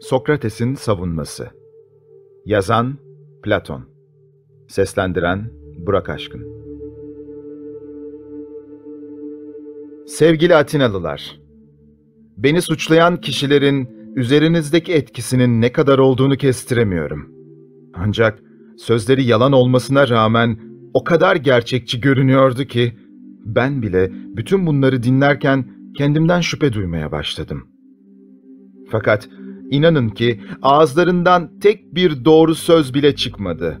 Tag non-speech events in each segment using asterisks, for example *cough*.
Sokrates'in Savunması Yazan Platon Seslendiren Burak Aşkın Sevgili Atinalılar, Beni suçlayan kişilerin üzerinizdeki etkisinin ne kadar olduğunu kestiremiyorum. Ancak sözleri yalan olmasına rağmen o kadar gerçekçi görünüyordu ki, ben bile bütün bunları dinlerken kendimden şüphe duymaya başladım. Fakat inanın ki ağızlarından tek bir doğru söz bile çıkmadı.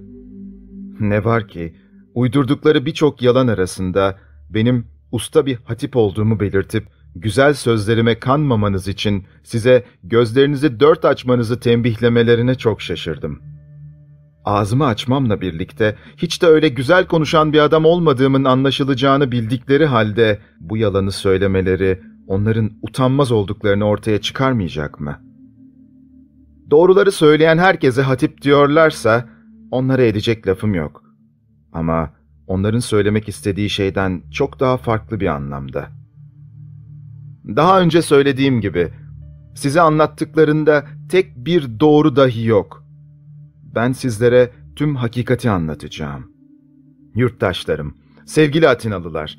Ne var ki uydurdukları birçok yalan arasında benim usta bir hatip olduğumu belirtip güzel sözlerime kanmamanız için size gözlerinizi dört açmanızı tembihlemelerine çok şaşırdım. Ağzımı açmamla birlikte hiç de öyle güzel konuşan bir adam olmadığımın anlaşılacağını bildikleri halde bu yalanı söylemeleri onların utanmaz olduklarını ortaya çıkarmayacak mı? Doğruları söyleyen herkese hatip diyorlarsa onlara edecek lafım yok. Ama onların söylemek istediği şeyden çok daha farklı bir anlamda. Daha önce söylediğim gibi size anlattıklarında tek bir doğru dahi yok. Ben sizlere tüm hakikati anlatacağım. Yurttaşlarım, sevgili Atinalılar,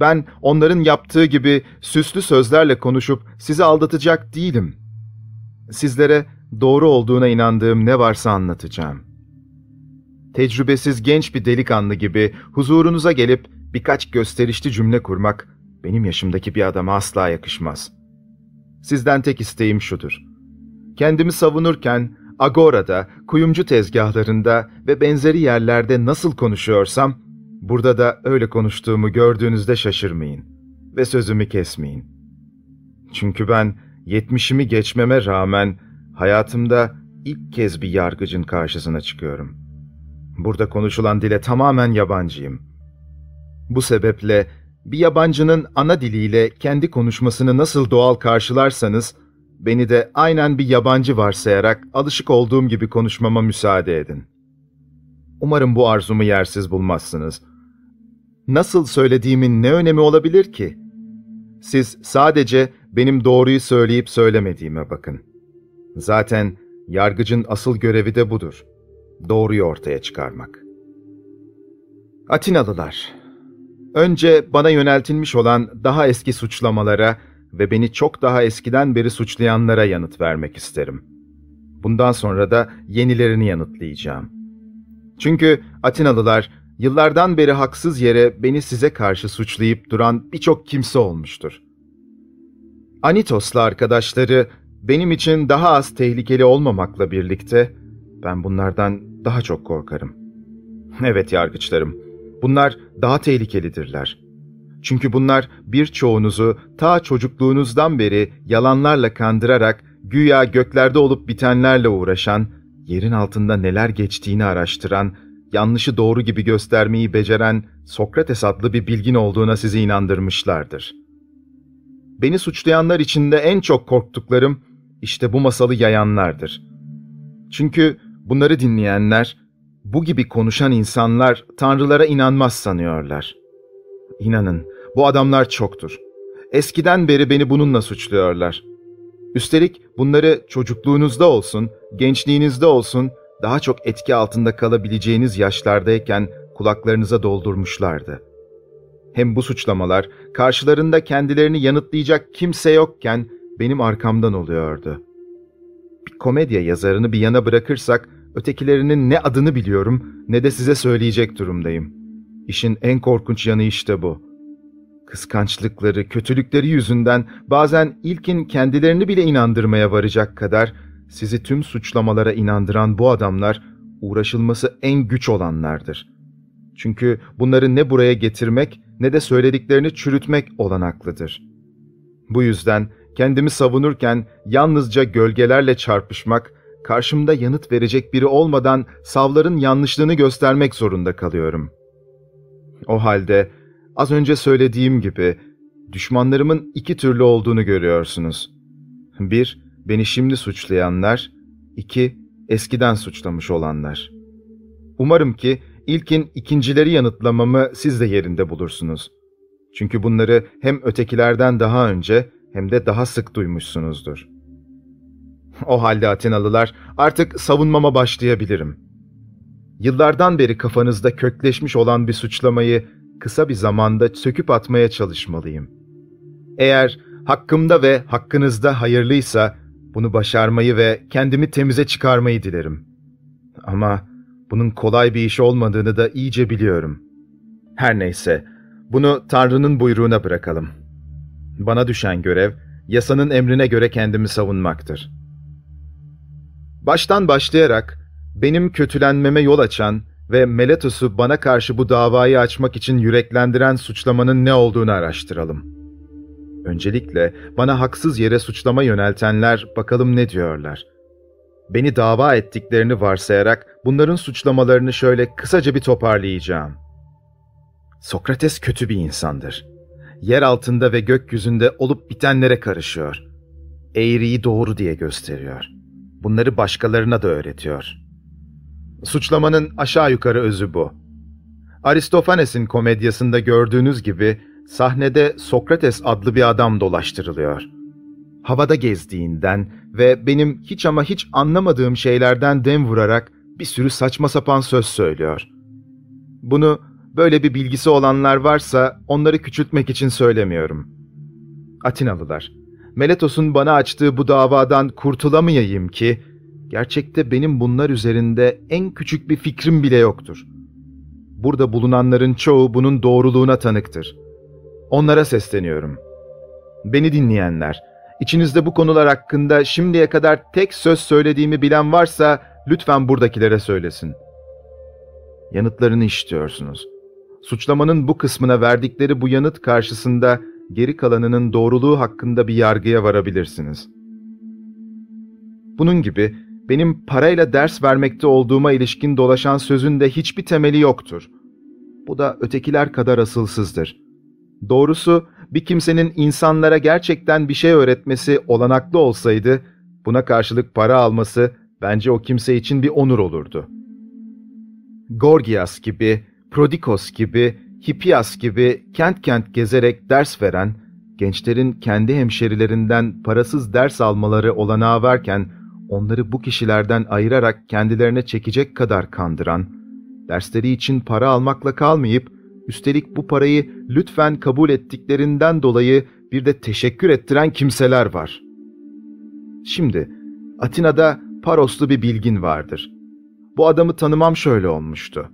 ben onların yaptığı gibi süslü sözlerle konuşup sizi aldatacak değilim. Sizlere doğru olduğuna inandığım ne varsa anlatacağım. Tecrübesiz genç bir delikanlı gibi huzurunuza gelip birkaç gösterişli cümle kurmak benim yaşımdaki bir adama asla yakışmaz. Sizden tek isteğim şudur. Kendimi savunurken agorada, kuyumcu tezgahlarında ve benzeri yerlerde nasıl konuşuyorsam, burada da öyle konuştuğumu gördüğünüzde şaşırmayın ve sözümü kesmeyin. Çünkü ben yetmişimi geçmeme rağmen hayatımda ilk kez bir yargıcın karşısına çıkıyorum. Burada konuşulan dile tamamen yabancıyım. Bu sebeple bir yabancının ana diliyle kendi konuşmasını nasıl doğal karşılarsanız, beni de aynen bir yabancı varsayarak alışık olduğum gibi konuşmama müsaade edin. Umarım bu arzumu yersiz bulmazsınız. Nasıl söylediğimin ne önemi olabilir ki? Siz sadece benim doğruyu söyleyip söylemediğime bakın. Zaten yargıcın asıl görevi de budur. Doğruyu ortaya çıkarmak. Atinalılar, önce bana yöneltilmiş olan daha eski suçlamalara ve beni çok daha eskiden beri suçlayanlara yanıt vermek isterim. Bundan sonra da yenilerini yanıtlayacağım. Çünkü Atinalılar yıllardan beri haksız yere beni size karşı suçlayıp duran birçok kimse olmuştur. Anitos'la arkadaşları benim için daha az tehlikeli olmamakla birlikte ben bunlardan daha çok korkarım. Evet yargıçlarım, bunlar daha tehlikelidirler. Çünkü bunlar birçoğunuzu ta çocukluğunuzdan beri yalanlarla kandırarak güya göklerde olup bitenlerle uğraşan, yerin altında neler geçtiğini araştıran, yanlışı doğru gibi göstermeyi beceren Sokrates adlı bir bilgin olduğuna sizi inandırmışlardır. Beni suçlayanlar içinde en çok korktuklarım işte bu masalı yayanlardır. Çünkü bunları dinleyenler, bu gibi konuşan insanlar tanrılara inanmaz sanıyorlar. İnanın, bu adamlar çoktur. Eskiden beri beni bununla suçluyorlar. Üstelik bunları çocukluğunuzda olsun, gençliğinizde olsun, daha çok etki altında kalabileceğiniz yaşlardayken kulaklarınıza doldurmuşlardı. Hem bu suçlamalar karşılarında kendilerini yanıtlayacak kimse yokken benim arkamdan oluyordu. Bir komedya yazarını bir yana bırakırsak ötekilerinin ne adını biliyorum ne de size söyleyecek durumdayım. İşin en korkunç yanı işte bu. Kıskançlıkları, kötülükleri yüzünden bazen ilkin kendilerini bile inandırmaya varacak kadar sizi tüm suçlamalara inandıran bu adamlar uğraşılması en güç olanlardır. Çünkü bunları ne buraya getirmek ne de söylediklerini çürütmek olanaklıdır. Bu yüzden kendimi savunurken yalnızca gölgelerle çarpışmak, karşımda yanıt verecek biri olmadan savların yanlışlığını göstermek zorunda kalıyorum. O halde az önce söylediğim gibi düşmanlarımın iki türlü olduğunu görüyorsunuz. Bir, beni şimdi suçlayanlar, iki, eskiden suçlamış olanlar. Umarım ki ilkin ikincileri yanıtlamamı siz de yerinde bulursunuz. Çünkü bunları hem ötekilerden daha önce hem de daha sık duymuşsunuzdur. O halde Atenalılar, artık savunmama başlayabilirim. Yıllardan beri kafanızda kökleşmiş olan bir suçlamayı kısa bir zamanda söküp atmaya çalışmalıyım. Eğer hakkımda ve hakkınızda hayırlıysa bunu başarmayı ve kendimi temize çıkarmayı dilerim. Ama bunun kolay bir iş olmadığını da iyice biliyorum. Her neyse, bunu Tanrı'nın buyruğuna bırakalım. Bana düşen görev, yasanın emrine göre kendimi savunmaktır. Baştan başlayarak, benim kötülenmeme yol açan ve Meletos'u bana karşı bu davayı açmak için yüreklendiren suçlamanın ne olduğunu araştıralım. Öncelikle bana haksız yere suçlama yöneltenler bakalım ne diyorlar. Beni dava ettiklerini varsayarak bunların suçlamalarını şöyle kısaca bir toparlayacağım. Sokrates kötü bir insandır. Yer altında ve gökyüzünde olup bitenlere karışıyor. Eğriyi doğru diye gösteriyor. Bunları başkalarına da öğretiyor.'' Suçlamanın aşağı yukarı özü bu. Aristofanes'in komedyasında gördüğünüz gibi sahnede Sokrates adlı bir adam dolaştırılıyor. Havada gezdiğinden ve benim hiç ama hiç anlamadığım şeylerden dem vurarak bir sürü saçma sapan söz söylüyor. Bunu böyle bir bilgisi olanlar varsa onları küçültmek için söylemiyorum. Atinalılar, Meletos'un bana açtığı bu davadan kurtulamayayım ki Gerçekte benim bunlar üzerinde en küçük bir fikrim bile yoktur. Burada bulunanların çoğu bunun doğruluğuna tanıktır. Onlara sesleniyorum. Beni dinleyenler, içinizde bu konular hakkında şimdiye kadar tek söz söylediğimi bilen varsa lütfen buradakilere söylesin. Yanıtlarını işitiyorsunuz. Suçlamanın bu kısmına verdikleri bu yanıt karşısında geri kalanının doğruluğu hakkında bir yargıya varabilirsiniz. Bunun gibi benim parayla ders vermekte olduğuma ilişkin dolaşan sözün de hiçbir temeli yoktur. Bu da ötekiler kadar asılsızdır. Doğrusu bir kimsenin insanlara gerçekten bir şey öğretmesi olanaklı olsaydı, buna karşılık para alması bence o kimse için bir onur olurdu. Gorgias gibi, Prodikos gibi, Hippias gibi kent kent gezerek ders veren, gençlerin kendi hemşerilerinden parasız ders almaları olanağı varken, onları bu kişilerden ayırarak kendilerine çekecek kadar kandıran, dersleri için para almakla kalmayıp, üstelik bu parayı lütfen kabul ettiklerinden dolayı bir de teşekkür ettiren kimseler var. Şimdi, Atina'da Paroslu bir bilgin vardır. Bu adamı tanımam şöyle olmuştu.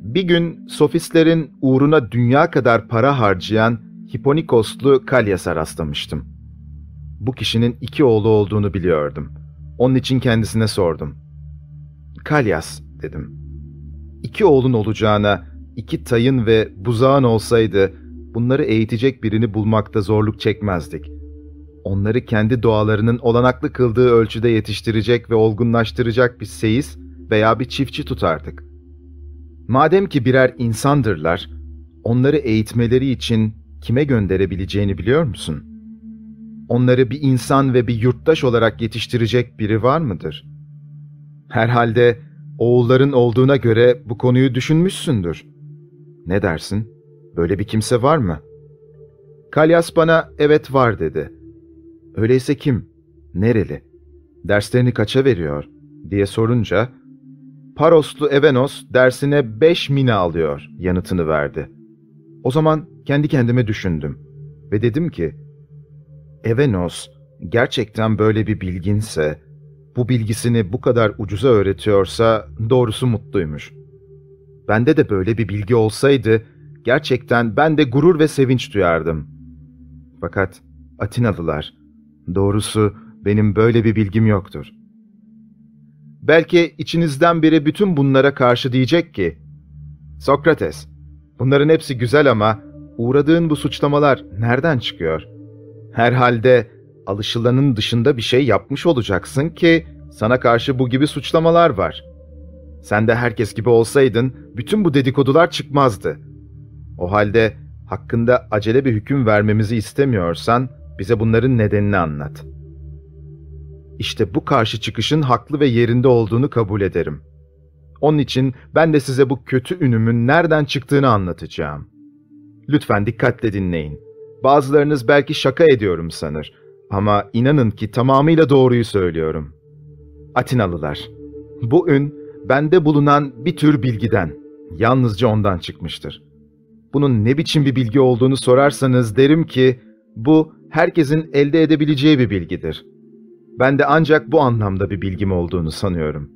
Bir gün sofistlerin uğruna dünya kadar para harcayan Hiponikoslu Kalyas'a rastlamıştım. Bu kişinin iki oğlu olduğunu biliyordum. Onun için kendisine sordum. Kalyas dedim. İki oğlun olacağına iki tayın ve buzağın olsaydı bunları eğitecek birini bulmakta zorluk çekmezdik. Onları kendi doğalarının olanaklı kıldığı ölçüde yetiştirecek ve olgunlaştıracak bir seyis veya bir çiftçi tutardık. Madem ki birer insandırlar, onları eğitmeleri için kime gönderebileceğini biliyor musun?'' onları bir insan ve bir yurttaş olarak yetiştirecek biri var mıdır? Herhalde oğulların olduğuna göre bu konuyu düşünmüşsündür. Ne dersin? Böyle bir kimse var mı? Kalyas bana evet var dedi. Öyleyse kim? Nereli? Derslerini kaça veriyor? diye sorunca Paroslu Evenos dersine beş mina alıyor yanıtını verdi. O zaman kendi kendime düşündüm ve dedim ki Evenos gerçekten böyle bir bilginse, bu bilgisini bu kadar ucuza öğretiyorsa doğrusu mutluymuş. Bende de böyle bir bilgi olsaydı gerçekten ben de gurur ve sevinç duyardım. Fakat Atinalılar, doğrusu benim böyle bir bilgim yoktur. Belki içinizden biri bütün bunlara karşı diyecek ki, Sokrates, bunların hepsi güzel ama uğradığın bu suçlamalar nereden çıkıyor?'' Herhalde alışılanın dışında bir şey yapmış olacaksın ki sana karşı bu gibi suçlamalar var. Sen de herkes gibi olsaydın bütün bu dedikodular çıkmazdı. O halde hakkında acele bir hüküm vermemizi istemiyorsan bize bunların nedenini anlat. İşte bu karşı çıkışın haklı ve yerinde olduğunu kabul ederim. Onun için ben de size bu kötü ünümün nereden çıktığını anlatacağım. Lütfen dikkatle dinleyin. Bazılarınız belki şaka ediyorum sanır. Ama inanın ki tamamıyla doğruyu söylüyorum. Atinalılar. Bu ün bende bulunan bir tür bilgiden, yalnızca ondan çıkmıştır. Bunun ne biçim bir bilgi olduğunu sorarsanız derim ki bu herkesin elde edebileceği bir bilgidir. Ben de ancak bu anlamda bir bilgim olduğunu sanıyorum.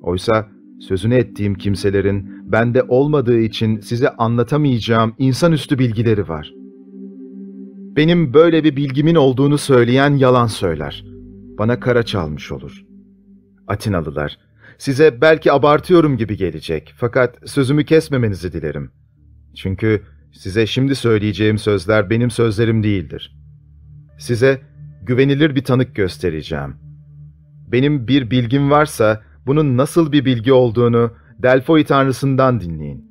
Oysa sözünü ettiğim kimselerin bende olmadığı için size anlatamayacağım insanüstü bilgileri var. Benim böyle bir bilgimin olduğunu söyleyen yalan söyler. Bana kara çalmış olur. Atinalılar, size belki abartıyorum gibi gelecek fakat sözümü kesmemenizi dilerim. Çünkü size şimdi söyleyeceğim sözler benim sözlerim değildir. Size güvenilir bir tanık göstereceğim. Benim bir bilgim varsa bunun nasıl bir bilgi olduğunu Delfoi tanrısından dinleyin.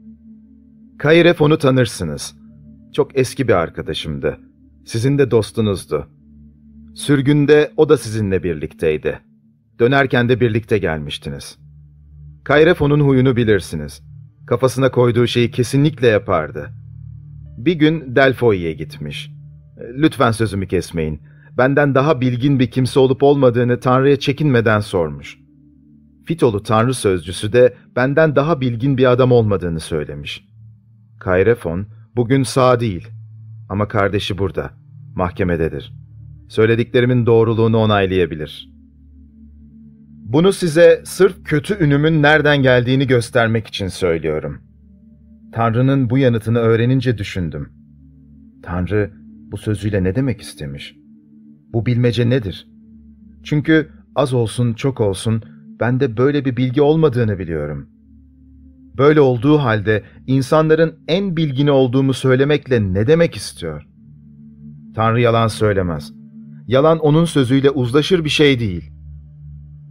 Kayref onu tanırsınız. Çok eski bir arkadaşımdı. Sizin de dostunuzdu. Sürgünde o da sizinle birlikteydi. Dönerken de birlikte gelmiştiniz. Kayrefon'un huyunu bilirsiniz. Kafasına koyduğu şeyi kesinlikle yapardı. Bir gün Delfoi'ye gitmiş. Lütfen sözümü kesmeyin. Benden daha bilgin bir kimse olup olmadığını Tanrı'ya çekinmeden sormuş. Fitolu Tanrı sözcüsü de benden daha bilgin bir adam olmadığını söylemiş. Kayrefon bugün sağ değil ama kardeşi burada, mahkemededir. Söylediklerimin doğruluğunu onaylayabilir. Bunu size sırf kötü ünümün nereden geldiğini göstermek için söylüyorum. Tanrı'nın bu yanıtını öğrenince düşündüm. Tanrı bu sözüyle ne demek istemiş? Bu bilmece nedir? Çünkü az olsun çok olsun bende böyle bir bilgi olmadığını biliyorum. Böyle olduğu halde insanların en bilgini olduğumu söylemekle ne demek istiyor? Tanrı yalan söylemez. Yalan onun sözüyle uzlaşır bir şey değil.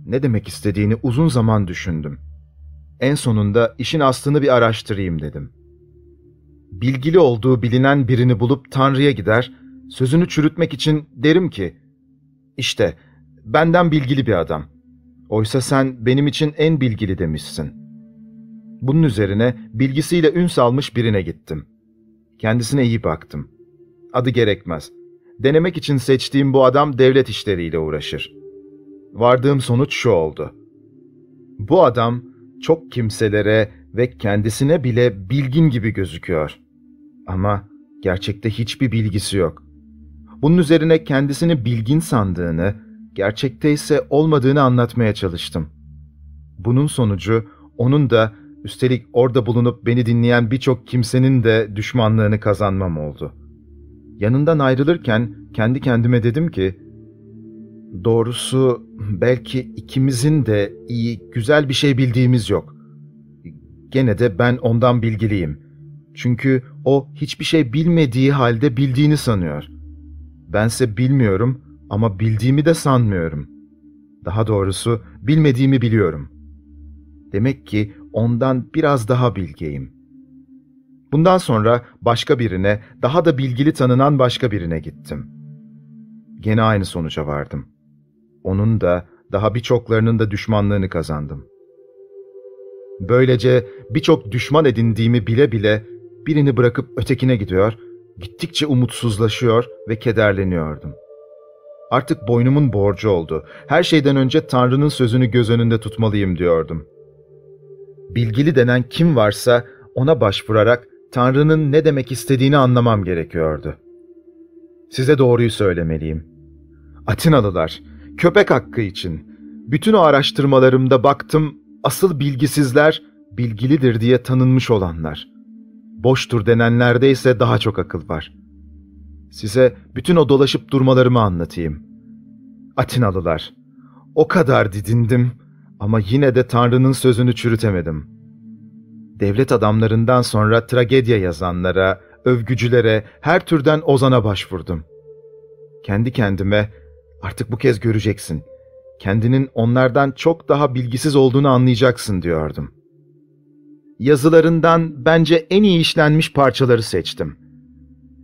Ne demek istediğini uzun zaman düşündüm. En sonunda işin aslını bir araştırayım dedim. Bilgili olduğu bilinen birini bulup Tanrı'ya gider, sözünü çürütmek için derim ki, işte benden bilgili bir adam. Oysa sen benim için en bilgili demişsin. Bunun üzerine bilgisiyle ün salmış birine gittim. Kendisine iyi baktım. Adı gerekmez. Denemek için seçtiğim bu adam devlet işleriyle uğraşır. Vardığım sonuç şu oldu. Bu adam çok kimselere ve kendisine bile bilgin gibi gözüküyor. Ama gerçekte hiçbir bilgisi yok. Bunun üzerine kendisini bilgin sandığını, gerçekte ise olmadığını anlatmaya çalıştım. Bunun sonucu onun da üstelik orada bulunup beni dinleyen birçok kimsenin de düşmanlığını kazanmam oldu. Yanından ayrılırken kendi kendime dedim ki, doğrusu belki ikimizin de iyi, güzel bir şey bildiğimiz yok. Gene de ben ondan bilgiliyim. Çünkü o hiçbir şey bilmediği halde bildiğini sanıyor. Bense bilmiyorum ama bildiğimi de sanmıyorum. Daha doğrusu bilmediğimi biliyorum. Demek ki ondan biraz daha bilgeyim. Bundan sonra başka birine, daha da bilgili tanınan başka birine gittim. Gene aynı sonuca vardım. Onun da, daha birçoklarının da düşmanlığını kazandım. Böylece birçok düşman edindiğimi bile bile birini bırakıp ötekine gidiyor, gittikçe umutsuzlaşıyor ve kederleniyordum. Artık boynumun borcu oldu. Her şeyden önce Tanrı'nın sözünü göz önünde tutmalıyım diyordum. Bilgili denen kim varsa ona başvurarak Tanrı'nın ne demek istediğini anlamam gerekiyordu. Size doğruyu söylemeliyim. Atinalılar, köpek hakkı için. Bütün o araştırmalarımda baktım, asıl bilgisizler bilgilidir diye tanınmış olanlar. Boştur denenlerde ise daha çok akıl var. Size bütün o dolaşıp durmalarımı anlatayım. Atinalılar, o kadar didindim ama yine de Tanrı'nın sözünü çürütemedim. Devlet adamlarından sonra tragedya yazanlara, övgücülere, her türden ozana başvurdum. Kendi kendime Artık bu kez göreceksin. Kendinin onlardan çok daha bilgisiz olduğunu anlayacaksın diyordum. Yazılarından bence en iyi işlenmiş parçaları seçtim.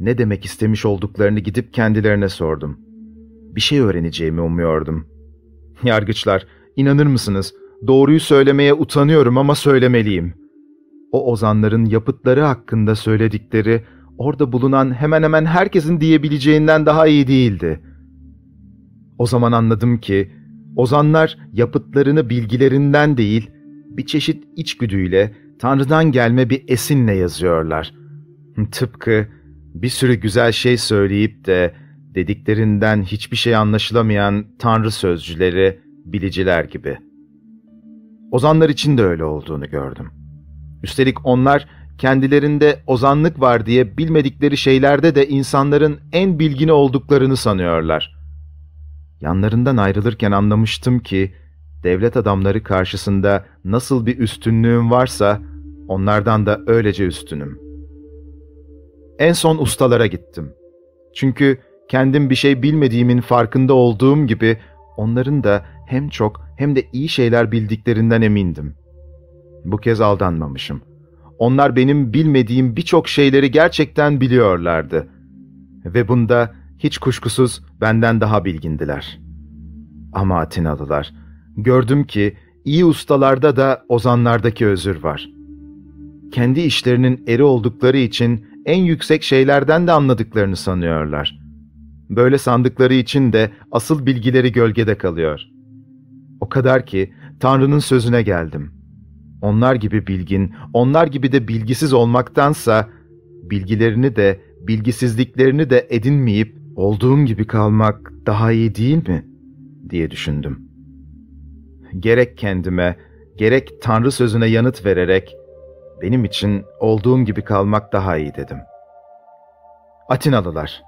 Ne demek istemiş olduklarını gidip kendilerine sordum. Bir şey öğreneceğimi umuyordum. Yargıçlar, inanır mısınız? Doğruyu söylemeye utanıyorum ama söylemeliyim. O ozanların yapıtları hakkında söyledikleri orada bulunan hemen hemen herkesin diyebileceğinden daha iyi değildi.'' O zaman anladım ki ozanlar yapıtlarını bilgilerinden değil, bir çeşit içgüdüyle, Tanrı'dan gelme bir esinle yazıyorlar. Tıpkı bir sürü güzel şey söyleyip de dediklerinden hiçbir şey anlaşılamayan Tanrı sözcüleri, biliciler gibi. Ozanlar için de öyle olduğunu gördüm. Üstelik onlar kendilerinde ozanlık var diye bilmedikleri şeylerde de insanların en bilgini olduklarını sanıyorlar. Yanlarından ayrılırken anlamıştım ki, devlet adamları karşısında nasıl bir üstünlüğüm varsa, onlardan da öylece üstünüm. En son ustalara gittim. Çünkü kendim bir şey bilmediğimin farkında olduğum gibi, onların da hem çok hem de iyi şeyler bildiklerinden emindim. Bu kez aldanmamışım. Onlar benim bilmediğim birçok şeyleri gerçekten biliyorlardı. Ve bunda hiç kuşkusuz benden daha bilgindiler. Ama Atinalılar, gördüm ki iyi ustalarda da ozanlardaki özür var. Kendi işlerinin eri oldukları için en yüksek şeylerden de anladıklarını sanıyorlar. Böyle sandıkları için de asıl bilgileri gölgede kalıyor. O kadar ki Tanrı'nın sözüne geldim. Onlar gibi bilgin, onlar gibi de bilgisiz olmaktansa bilgilerini de bilgisizliklerini de edinmeyip olduğum gibi kalmak daha iyi değil mi? diye düşündüm. Gerek kendime, gerek Tanrı sözüne yanıt vererek benim için olduğum gibi kalmak daha iyi dedim. Atinalılar.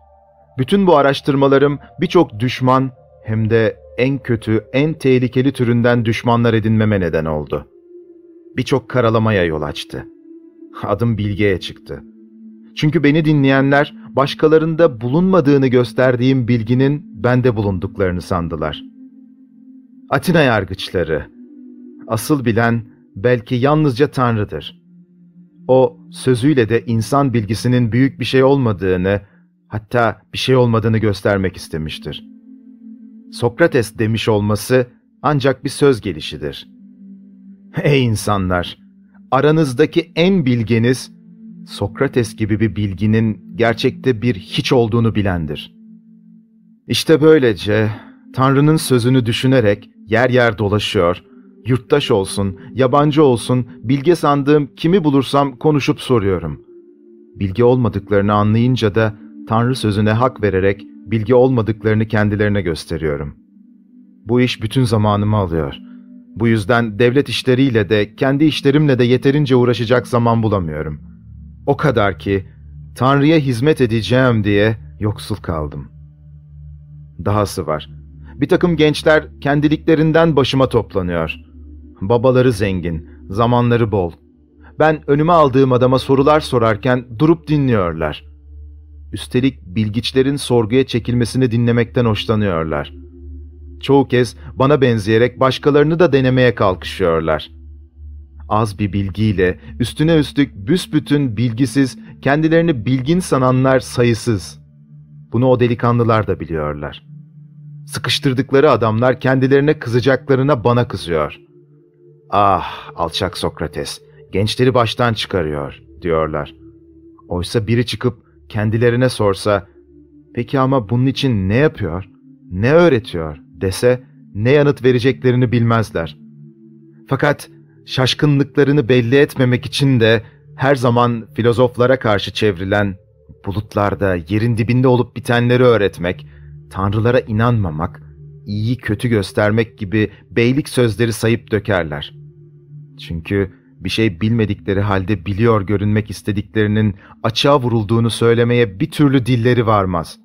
Bütün bu araştırmalarım birçok düşman hem de en kötü, en tehlikeli türünden düşmanlar edinmeme neden oldu. Birçok karalamaya yol açtı. Adım bilgeye çıktı. Çünkü beni dinleyenler başkalarında bulunmadığını gösterdiğim bilginin bende bulunduklarını sandılar. Atina yargıçları. Asıl bilen belki yalnızca Tanrı'dır. O sözüyle de insan bilgisinin büyük bir şey olmadığını, hatta bir şey olmadığını göstermek istemiştir. Sokrates demiş olması ancak bir söz gelişidir. Ey insanlar! Aranızdaki en bilgeniz, Sokrates gibi bir bilginin gerçekte bir hiç olduğunu bilendir. İşte böylece Tanrı'nın sözünü düşünerek yer yer dolaşıyor, yurttaş olsun, yabancı olsun, bilge sandığım kimi bulursam konuşup soruyorum. Bilgi olmadıklarını anlayınca da Tanrı sözüne hak vererek bilgi olmadıklarını kendilerine gösteriyorum. Bu iş bütün zamanımı alıyor. Bu yüzden devlet işleriyle de kendi işlerimle de yeterince uğraşacak zaman bulamıyorum. O kadar ki Tanrı'ya hizmet edeceğim diye yoksul kaldım. Dahası var. Bir takım gençler kendiliklerinden başıma toplanıyor. Babaları zengin, zamanları bol. Ben önüme aldığım adama sorular sorarken durup dinliyorlar. Üstelik bilgiçlerin sorguya çekilmesini dinlemekten hoşlanıyorlar. Çoğu kez bana benzeyerek başkalarını da denemeye kalkışıyorlar. Az bir bilgiyle üstüne üstlük büsbütün bilgisiz, kendilerini bilgin sananlar sayısız. Bunu o delikanlılar da biliyorlar. Sıkıştırdıkları adamlar kendilerine kızacaklarına bana kızıyor. Ah alçak Sokrates, gençleri baştan çıkarıyor diyorlar. Oysa biri çıkıp kendilerine sorsa, peki ama bunun için ne yapıyor, ne öğretiyor dese ne yanıt vereceklerini bilmezler. Fakat şaşkınlıklarını belli etmemek için de her zaman filozoflara karşı çevrilen, bulutlarda yerin dibinde olup bitenleri öğretmek, tanrılara inanmamak, iyi kötü göstermek gibi beylik sözleri sayıp dökerler. Çünkü bir şey bilmedikleri halde biliyor görünmek istediklerinin açığa vurulduğunu söylemeye bir türlü dilleri varmaz.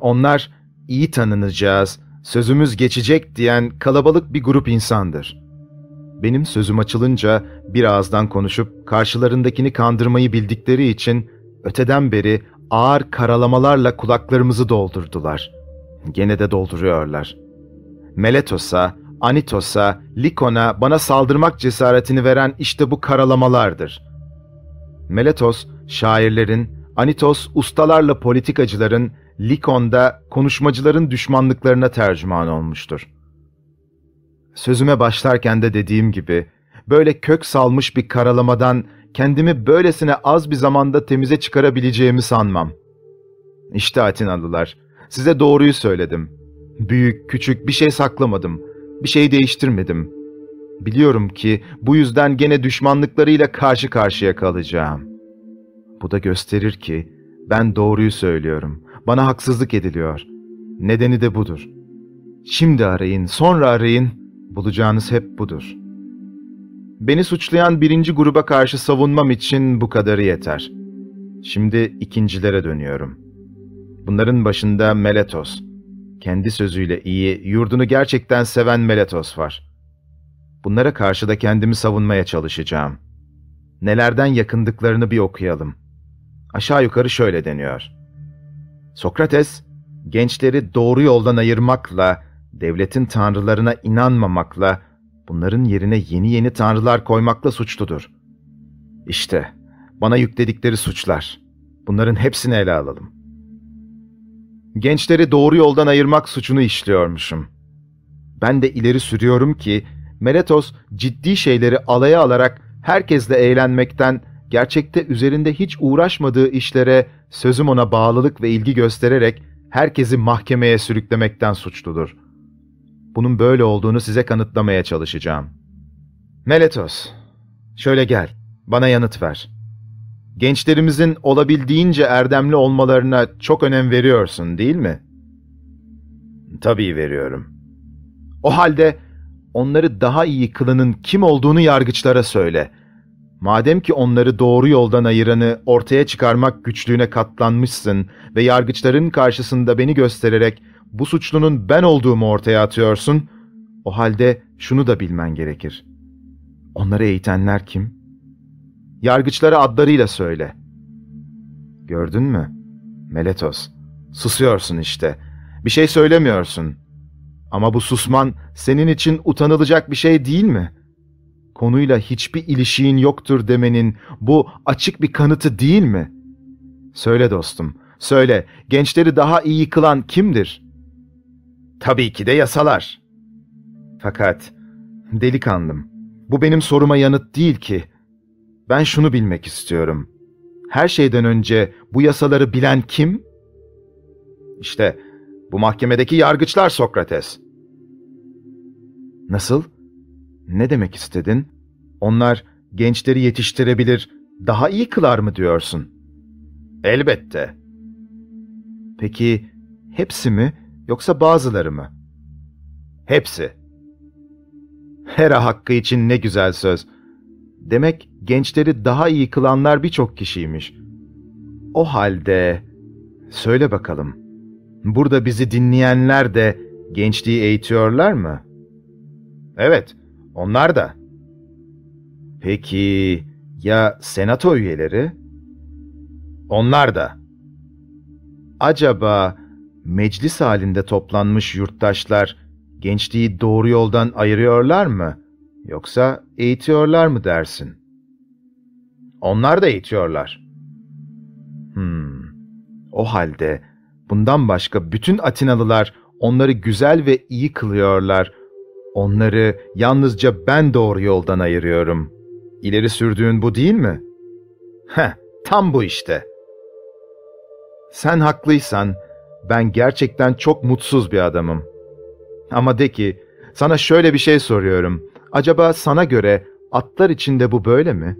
Onlar iyi tanınacağız, sözümüz geçecek diyen kalabalık bir grup insandır. Benim sözüm açılınca bir ağızdan konuşup karşılarındakini kandırmayı bildikleri için öteden beri ağır karalamalarla kulaklarımızı doldurdular. Gene de dolduruyorlar. Meletos'a, Anitos'a, Likon'a bana saldırmak cesaretini veren işte bu karalamalardır. Meletos, şairlerin, Anitos, ustalarla politikacıların, Likon'da konuşmacıların düşmanlıklarına tercüman olmuştur. Sözüme başlarken de dediğim gibi, böyle kök salmış bir karalamadan kendimi böylesine az bir zamanda temize çıkarabileceğimi sanmam. İşte Atinalılar, size doğruyu söyledim. Büyük, küçük bir şey saklamadım. Bir şey değiştirmedim. Biliyorum ki bu yüzden gene düşmanlıklarıyla karşı karşıya kalacağım. Bu da gösterir ki ben doğruyu söylüyorum. Bana haksızlık ediliyor. Nedeni de budur. Şimdi arayın, sonra arayın. Bulacağınız hep budur. Beni suçlayan birinci gruba karşı savunmam için bu kadarı yeter. Şimdi ikincilere dönüyorum. Bunların başında Meletos. Kendi sözüyle iyi, yurdunu gerçekten seven Meletos var. Bunlara karşı da kendimi savunmaya çalışacağım. Nelerden yakındıklarını bir okuyalım. Aşağı yukarı şöyle deniyor. Sokrates, gençleri doğru yoldan ayırmakla, devletin tanrılarına inanmamakla, bunların yerine yeni yeni tanrılar koymakla suçludur. İşte, bana yükledikleri suçlar. Bunların hepsini ele alalım. Gençleri doğru yoldan ayırmak suçunu işliyormuşum. Ben de ileri sürüyorum ki, Meletos ciddi şeyleri alaya alarak herkesle eğlenmekten, gerçekte üzerinde hiç uğraşmadığı işlere sözüm ona bağlılık ve ilgi göstererek herkesi mahkemeye sürüklemekten suçludur. Bunun böyle olduğunu size kanıtlamaya çalışacağım. Meletos, şöyle gel, bana yanıt ver. Gençlerimizin olabildiğince erdemli olmalarına çok önem veriyorsun, değil mi? Tabii veriyorum. O halde onları daha iyi kılının kim olduğunu yargıçlara söyle. Madem ki onları doğru yoldan ayıranı ortaya çıkarmak güçlüğüne katlanmışsın ve yargıçların karşısında beni göstererek bu suçlunun ben olduğumu ortaya atıyorsun, o halde şunu da bilmen gerekir. Onları eğitenler kim? Yargıçlara adlarıyla söyle. Gördün mü? Meletos, susuyorsun işte. Bir şey söylemiyorsun. Ama bu susman senin için utanılacak bir şey değil mi? Konuyla hiçbir ilişiğin yoktur demenin bu açık bir kanıtı değil mi? Söyle dostum, söyle, gençleri daha iyi kılan kimdir?'' Tabii ki de yasalar. Fakat delikanlım, bu benim soruma yanıt değil ki. Ben şunu bilmek istiyorum. Her şeyden önce bu yasaları bilen kim? İşte bu mahkemedeki yargıçlar Sokrates. Nasıl? Ne demek istedin? Onlar gençleri yetiştirebilir, daha iyi kılar mı diyorsun? Elbette. Peki hepsi mi yoksa bazıları mı? Hepsi. Hera hakkı için ne güzel söz. Demek gençleri daha iyi kılanlar birçok kişiymiş. O halde söyle bakalım. Burada bizi dinleyenler de gençliği eğitiyorlar mı? Evet, onlar da. Peki ya senato üyeleri? Onlar da. Acaba meclis halinde toplanmış yurttaşlar gençliği doğru yoldan ayırıyorlar mı? Yoksa eğitiyorlar mı dersin? Onlar da eğitiyorlar. Hmm. O halde bundan başka bütün Atinalılar onları güzel ve iyi kılıyorlar. Onları yalnızca ben doğru yoldan ayırıyorum. İleri sürdüğün bu değil mi? Heh, tam bu işte. Sen haklıysan, ben gerçekten çok mutsuz bir adamım. Ama de ki, sana şöyle bir şey soruyorum. Acaba sana göre atlar içinde bu böyle mi?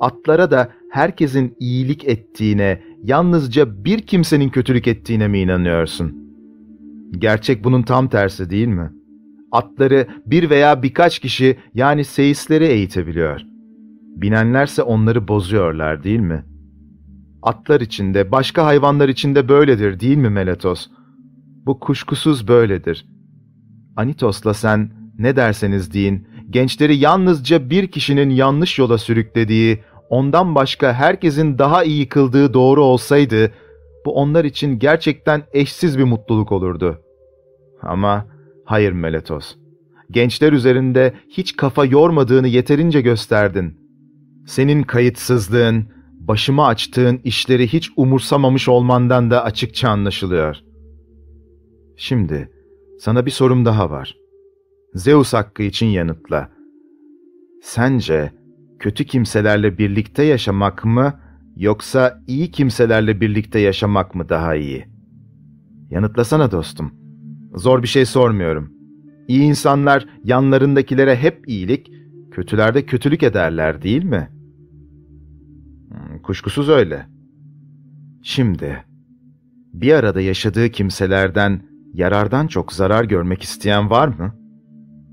Atlara da herkesin iyilik ettiğine, yalnızca bir kimsenin kötülük ettiğine mi inanıyorsun? Gerçek bunun tam tersi değil mi? Atları bir veya birkaç kişi yani seyisleri eğitebiliyor. Binenlerse onları bozuyorlar değil mi?'' Atlar içinde, başka hayvanlar içinde böyledir değil mi Meletos? Bu kuşkusuz böyledir. Anitos'la sen ne derseniz deyin, gençleri yalnızca bir kişinin yanlış yola sürüklediği, ondan başka herkesin daha iyi kıldığı doğru olsaydı, bu onlar için gerçekten eşsiz bir mutluluk olurdu. Ama hayır Meletos, gençler üzerinde hiç kafa yormadığını yeterince gösterdin. Senin kayıtsızlığın, başıma açtığın işleri hiç umursamamış olmandan da açıkça anlaşılıyor. Şimdi sana bir sorum daha var. Zeus hakkı için yanıtla. Sence kötü kimselerle birlikte yaşamak mı yoksa iyi kimselerle birlikte yaşamak mı daha iyi? Yanıtlasana dostum. Zor bir şey sormuyorum. İyi insanlar yanlarındakilere hep iyilik, kötüler de kötülük ederler değil mi? Hmm, Kuşkusuz öyle. Şimdi, bir arada yaşadığı kimselerden yarardan çok zarar görmek isteyen var mı?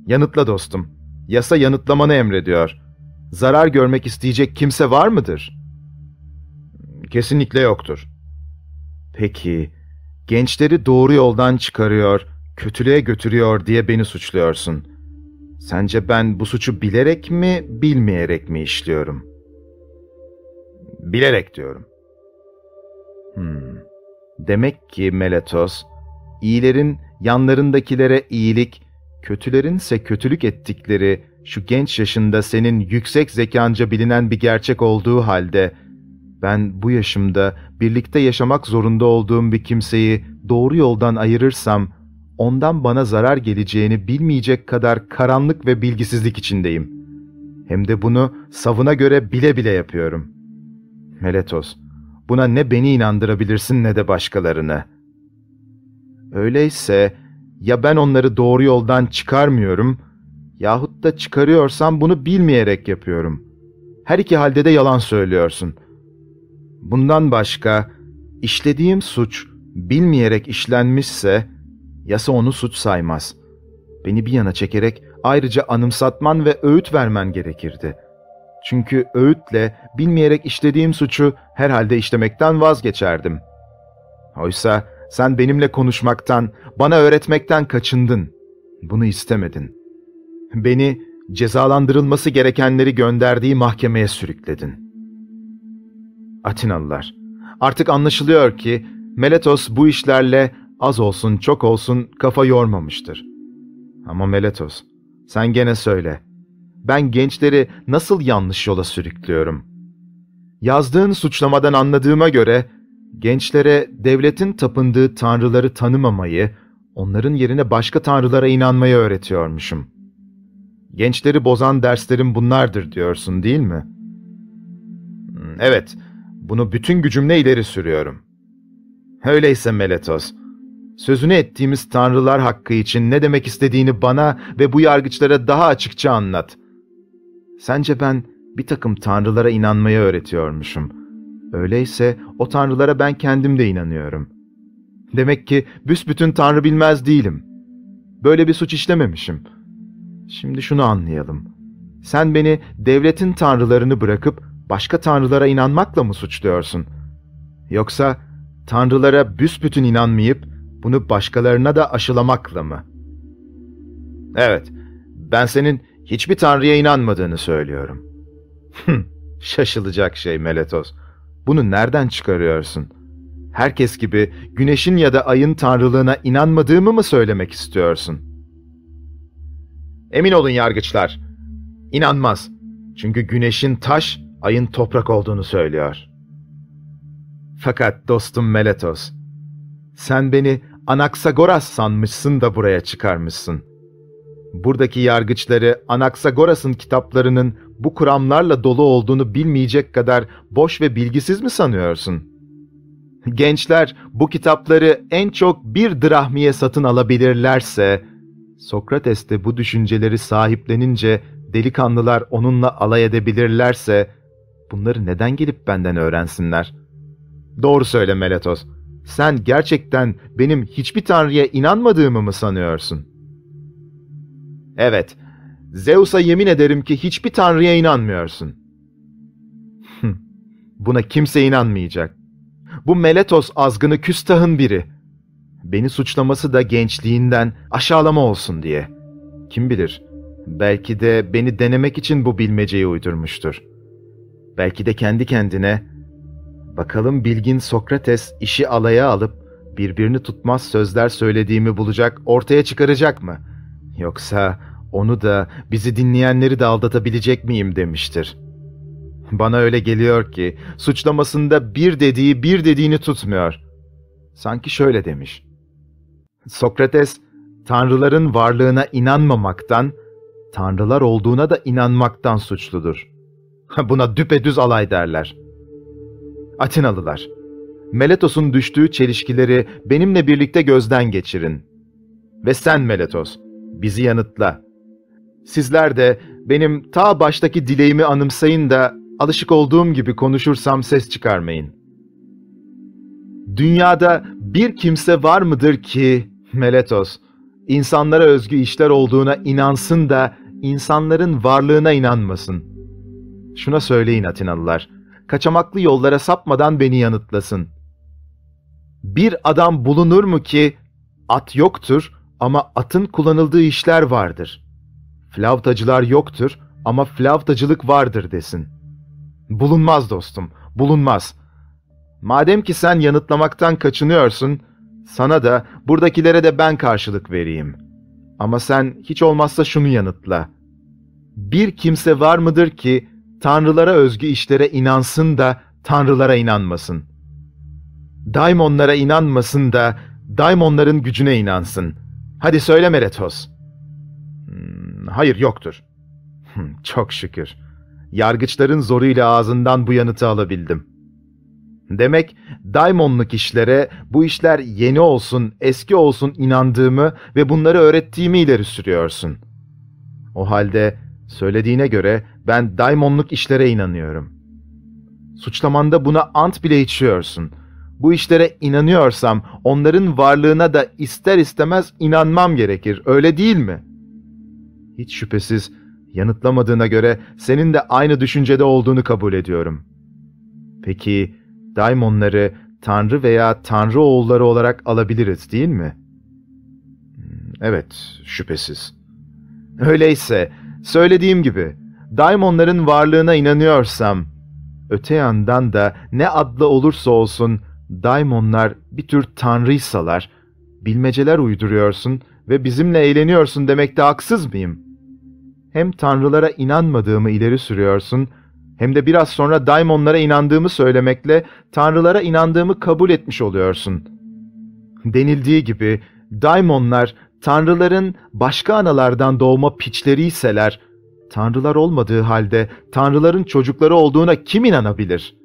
Yanıtla dostum. Yasa yanıtlamanı emrediyor. Zarar görmek isteyecek kimse var mıdır? Kesinlikle yoktur. Peki, gençleri doğru yoldan çıkarıyor, kötülüğe götürüyor diye beni suçluyorsun. Sence ben bu suçu bilerek mi, bilmeyerek mi işliyorum? Bilerek diyorum. Hmm. Demek ki Meletos, iyilerin yanlarındakilere iyilik, kötülerin ise kötülük ettikleri şu genç yaşında senin yüksek zekanca bilinen bir gerçek olduğu halde ben bu yaşımda birlikte yaşamak zorunda olduğum bir kimseyi doğru yoldan ayırırsam ondan bana zarar geleceğini bilmeyecek kadar karanlık ve bilgisizlik içindeyim. Hem de bunu savına göre bile bile yapıyorum. Meletos, buna ne beni inandırabilirsin ne de başkalarını. Öyleyse ya ben onları doğru yoldan çıkarmıyorum yahut da çıkarıyorsam bunu bilmeyerek yapıyorum. Her iki halde de yalan söylüyorsun. Bundan başka işlediğim suç bilmeyerek işlenmişse yasa onu suç saymaz. Beni bir yana çekerek ayrıca anımsatman ve öğüt vermen gerekirdi. Çünkü öğütle bilmeyerek işlediğim suçu herhalde işlemekten vazgeçerdim. Oysa sen benimle konuşmaktan, bana öğretmekten kaçındın. Bunu istemedin. Beni cezalandırılması gerekenleri gönderdiği mahkemeye sürükledin. Atinalılar, artık anlaşılıyor ki Meletos bu işlerle az olsun çok olsun kafa yormamıştır. Ama Meletos, sen gene söyle. Ben gençleri nasıl yanlış yola sürüklüyorum? Yazdığın suçlamadan anladığıma göre gençlere devletin tapındığı tanrıları tanımamayı, onların yerine başka tanrılara inanmayı öğretiyormuşum. Gençleri bozan derslerim bunlardır diyorsun değil mi? Hmm, Evet, bunu bütün gücümle ileri sürüyorum. Öyleyse Meletos, sözünü ettiğimiz tanrılar hakkı için ne demek istediğini bana ve bu yargıçlara daha açıkça anlat. Sence ben bir takım tanrılara inanmayı öğretiyormuşum. Öyleyse o tanrılara ben kendim de inanıyorum. Demek ki büsbütün tanrı bilmez değilim. Böyle bir suç işlememişim. Şimdi şunu anlayalım. Sen beni devletin tanrılarını bırakıp başka tanrılara inanmakla mı suçluyorsun? Yoksa tanrılara büsbütün inanmayıp bunu başkalarına da aşılamakla mı? Evet, ben senin hiçbir tanrıya inanmadığını söylüyorum. Şaşılacak şey Meletos. Bunu nereden çıkarıyorsun? Herkes gibi güneşin ya da ayın tanrılığına inanmadığımı mı söylemek istiyorsun? Emin olun yargıçlar. İnanmaz. Çünkü güneşin taş, ayın toprak olduğunu söylüyor. Fakat dostum Meletos, sen beni Anaksagoras sanmışsın da buraya çıkarmışsın. Buradaki yargıçları Anaksagoras'ın kitaplarının bu kuramlarla dolu olduğunu bilmeyecek kadar boş ve bilgisiz mi sanıyorsun? Gençler bu kitapları en çok bir drahmiye satın alabilirlerse, Sokrates de bu düşünceleri sahiplenince delikanlılar onunla alay edebilirlerse, bunları neden gelip benden öğrensinler? Doğru söyle Meletos. Sen gerçekten benim hiçbir tanrıya inanmadığımı mı sanıyorsun? Evet, Zeus'a yemin ederim ki hiçbir tanrıya inanmıyorsun. Buna kimse inanmayacak. Bu Meletos azgını küstahın biri. Beni suçlaması da gençliğinden aşağılama olsun diye. Kim bilir, belki de beni denemek için bu bilmeceyi uydurmuştur. Belki de kendi kendine, bakalım bilgin Sokrates işi alaya alıp birbirini tutmaz sözler söylediğimi bulacak, ortaya çıkaracak mı? Yoksa onu da bizi dinleyenleri de aldatabilecek miyim demiştir. Bana öyle geliyor ki suçlamasında bir dediği bir dediğini tutmuyor. Sanki şöyle demiş. Sokrates, tanrıların varlığına inanmamaktan, tanrılar olduğuna da inanmaktan suçludur. *laughs* Buna düpedüz alay derler. Atinalılar, Meletos'un düştüğü çelişkileri benimle birlikte gözden geçirin. Ve sen Meletos, bizi yanıtla. Sizler de benim ta baştaki dileğimi anımsayın da alışık olduğum gibi konuşursam ses çıkarmayın. Dünyada bir kimse var mıdır ki, Meletos, insanlara özgü işler olduğuna inansın da insanların varlığına inanmasın. Şuna söyleyin Atinalılar, kaçamaklı yollara sapmadan beni yanıtlasın. Bir adam bulunur mu ki at yoktur ama atın kullanıldığı işler vardır. Flavtacılar yoktur ama flavtacılık vardır desin. Bulunmaz dostum, bulunmaz. Madem ki sen yanıtlamaktan kaçınıyorsun, sana da buradakilere de ben karşılık vereyim. Ama sen hiç olmazsa şunu yanıtla. Bir kimse var mıdır ki tanrılara özgü işlere inansın da tanrılara inanmasın? Daimonlara inanmasın da daimonların gücüne inansın. Hadi söyle Meretos. Hmm, hayır yoktur. Çok şükür. Yargıçların zoruyla ağzından bu yanıtı alabildim. Demek daimonluk işlere bu işler yeni olsun, eski olsun inandığımı ve bunları öğrettiğimi ileri sürüyorsun. O halde söylediğine göre ben daimonluk işlere inanıyorum. Suçlamanda buna ant bile içiyorsun. Bu işlere inanıyorsam onların varlığına da ister istemez inanmam gerekir, öyle değil mi? Hiç şüphesiz yanıtlamadığına göre senin de aynı düşüncede olduğunu kabul ediyorum. Peki daimonları tanrı veya tanrı oğulları olarak alabiliriz değil mi? Hmm, evet, şüphesiz. Öyleyse, söylediğim gibi, daimonların varlığına inanıyorsam, öte yandan da ne adlı olursa olsun, daimonlar bir tür tanrıysalar, bilmeceler uyduruyorsun ve bizimle eğleniyorsun demekte haksız mıyım? Hem tanrılara inanmadığımı ileri sürüyorsun, hem de biraz sonra daimonlara inandığımı söylemekle tanrılara inandığımı kabul etmiş oluyorsun. Denildiği gibi daimonlar tanrıların başka analardan doğma piçleriyseler, tanrılar olmadığı halde tanrıların çocukları olduğuna kim inanabilir?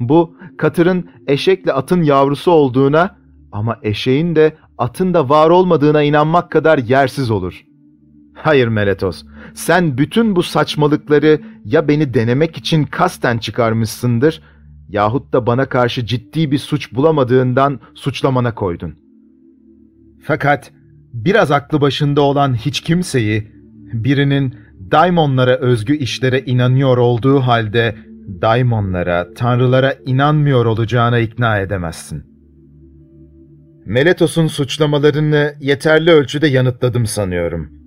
Bu, katırın eşekle atın yavrusu olduğuna ama eşeğin de atın da var olmadığına inanmak kadar yersiz olur. Hayır Meletos, sen bütün bu saçmalıkları ya beni denemek için kasten çıkarmışsındır yahut da bana karşı ciddi bir suç bulamadığından suçlamana koydun. Fakat biraz aklı başında olan hiç kimseyi, birinin daimonlara özgü işlere inanıyor olduğu halde daimonlara, tanrılara inanmıyor olacağına ikna edemezsin. Meletos'un suçlamalarını yeterli ölçüde yanıtladım sanıyorum.''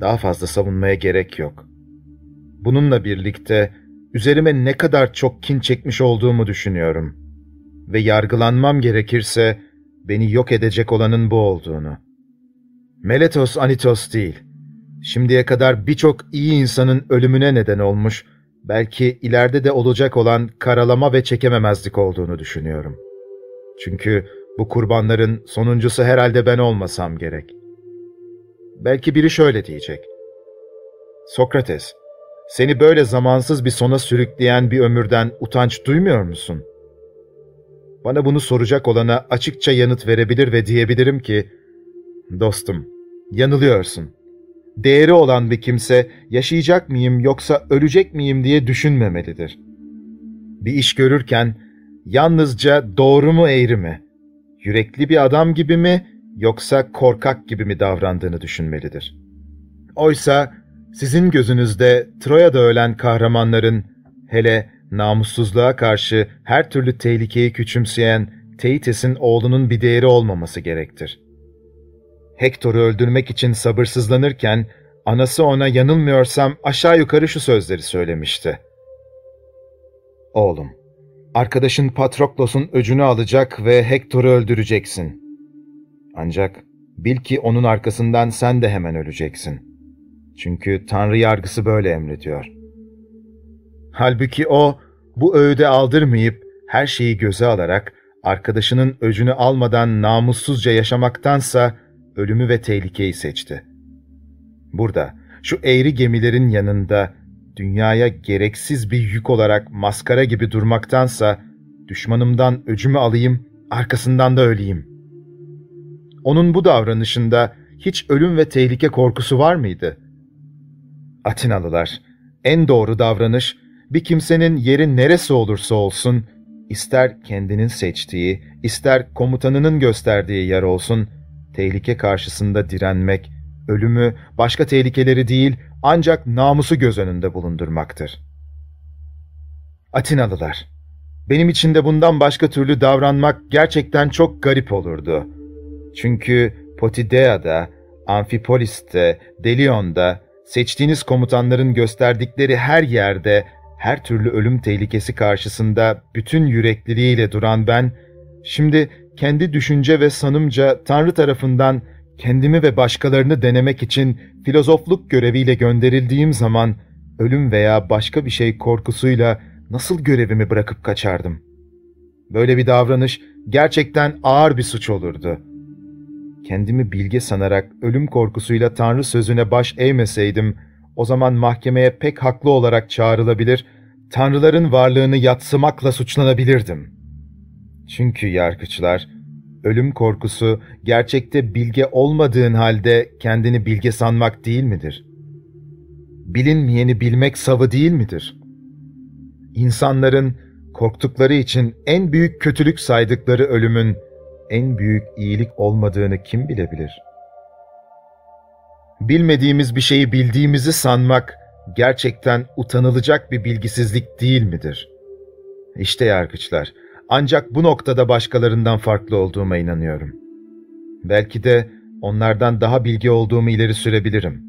Daha fazla savunmaya gerek yok. Bununla birlikte üzerime ne kadar çok kin çekmiş olduğumu düşünüyorum. Ve yargılanmam gerekirse beni yok edecek olanın bu olduğunu. Meletos Anitos değil. Şimdiye kadar birçok iyi insanın ölümüne neden olmuş, belki ileride de olacak olan karalama ve çekememezlik olduğunu düşünüyorum. Çünkü bu kurbanların sonuncusu herhalde ben olmasam gerek. Belki biri şöyle diyecek. Sokrates, seni böyle zamansız bir sona sürükleyen bir ömürden utanç duymuyor musun? Bana bunu soracak olana açıkça yanıt verebilir ve diyebilirim ki, Dostum, yanılıyorsun. Değeri olan bir kimse yaşayacak mıyım yoksa ölecek miyim diye düşünmemelidir. Bir iş görürken yalnızca doğru mu eğri mi, yürekli bir adam gibi mi yoksa korkak gibi mi davrandığını düşünmelidir. Oysa sizin gözünüzde Troya'da ölen kahramanların, hele namussuzluğa karşı her türlü tehlikeyi küçümseyen Teites'in oğlunun bir değeri olmaması gerektir. Hektor'u öldürmek için sabırsızlanırken, anası ona yanılmıyorsam aşağı yukarı şu sözleri söylemişti. Oğlum, arkadaşın Patroklos'un öcünü alacak ve Hektor'u öldüreceksin. Ancak bil ki onun arkasından sen de hemen öleceksin. Çünkü Tanrı yargısı böyle emrediyor. Halbuki o bu öğüde aldırmayıp her şeyi göze alarak arkadaşının öcünü almadan namussuzca yaşamaktansa ölümü ve tehlikeyi seçti. Burada, şu eğri gemilerin yanında dünyaya gereksiz bir yük olarak maskara gibi durmaktansa düşmanımdan öcümü alayım, arkasından da öleyim. Onun bu davranışında hiç ölüm ve tehlike korkusu var mıydı? Atinalılar, en doğru davranış, bir kimsenin yeri neresi olursa olsun, ister kendinin seçtiği, ister komutanının gösterdiği yer olsun, tehlike karşısında direnmek, ölümü, başka tehlikeleri değil, ancak namusu göz önünde bulundurmaktır. Atinalılar, benim için de bundan başka türlü davranmak gerçekten çok garip olurdu. Çünkü Potidea'da, Amfipolis'te, Delion'da, seçtiğiniz komutanların gösterdikleri her yerde, her türlü ölüm tehlikesi karşısında bütün yürekliliğiyle duran ben, şimdi kendi düşünce ve sanımca Tanrı tarafından kendimi ve başkalarını denemek için filozofluk göreviyle gönderildiğim zaman, ölüm veya başka bir şey korkusuyla nasıl görevimi bırakıp kaçardım? Böyle bir davranış gerçekten ağır bir suç olurdu. Kendimi bilge sanarak ölüm korkusuyla Tanrı sözüne baş eğmeseydim, o zaman mahkemeye pek haklı olarak çağrılabilir, Tanrıların varlığını yatsımakla suçlanabilirdim. Çünkü yargıçlar, ölüm korkusu gerçekte bilge olmadığın halde kendini bilge sanmak değil midir? Bilinmeyeni bilmek savı değil midir? İnsanların korktukları için en büyük kötülük saydıkları ölümün en büyük iyilik olmadığını kim bilebilir? Bilmediğimiz bir şeyi bildiğimizi sanmak gerçekten utanılacak bir bilgisizlik değil midir? İşte yargıçlar, ancak bu noktada başkalarından farklı olduğuma inanıyorum. Belki de onlardan daha bilgi olduğumu ileri sürebilirim.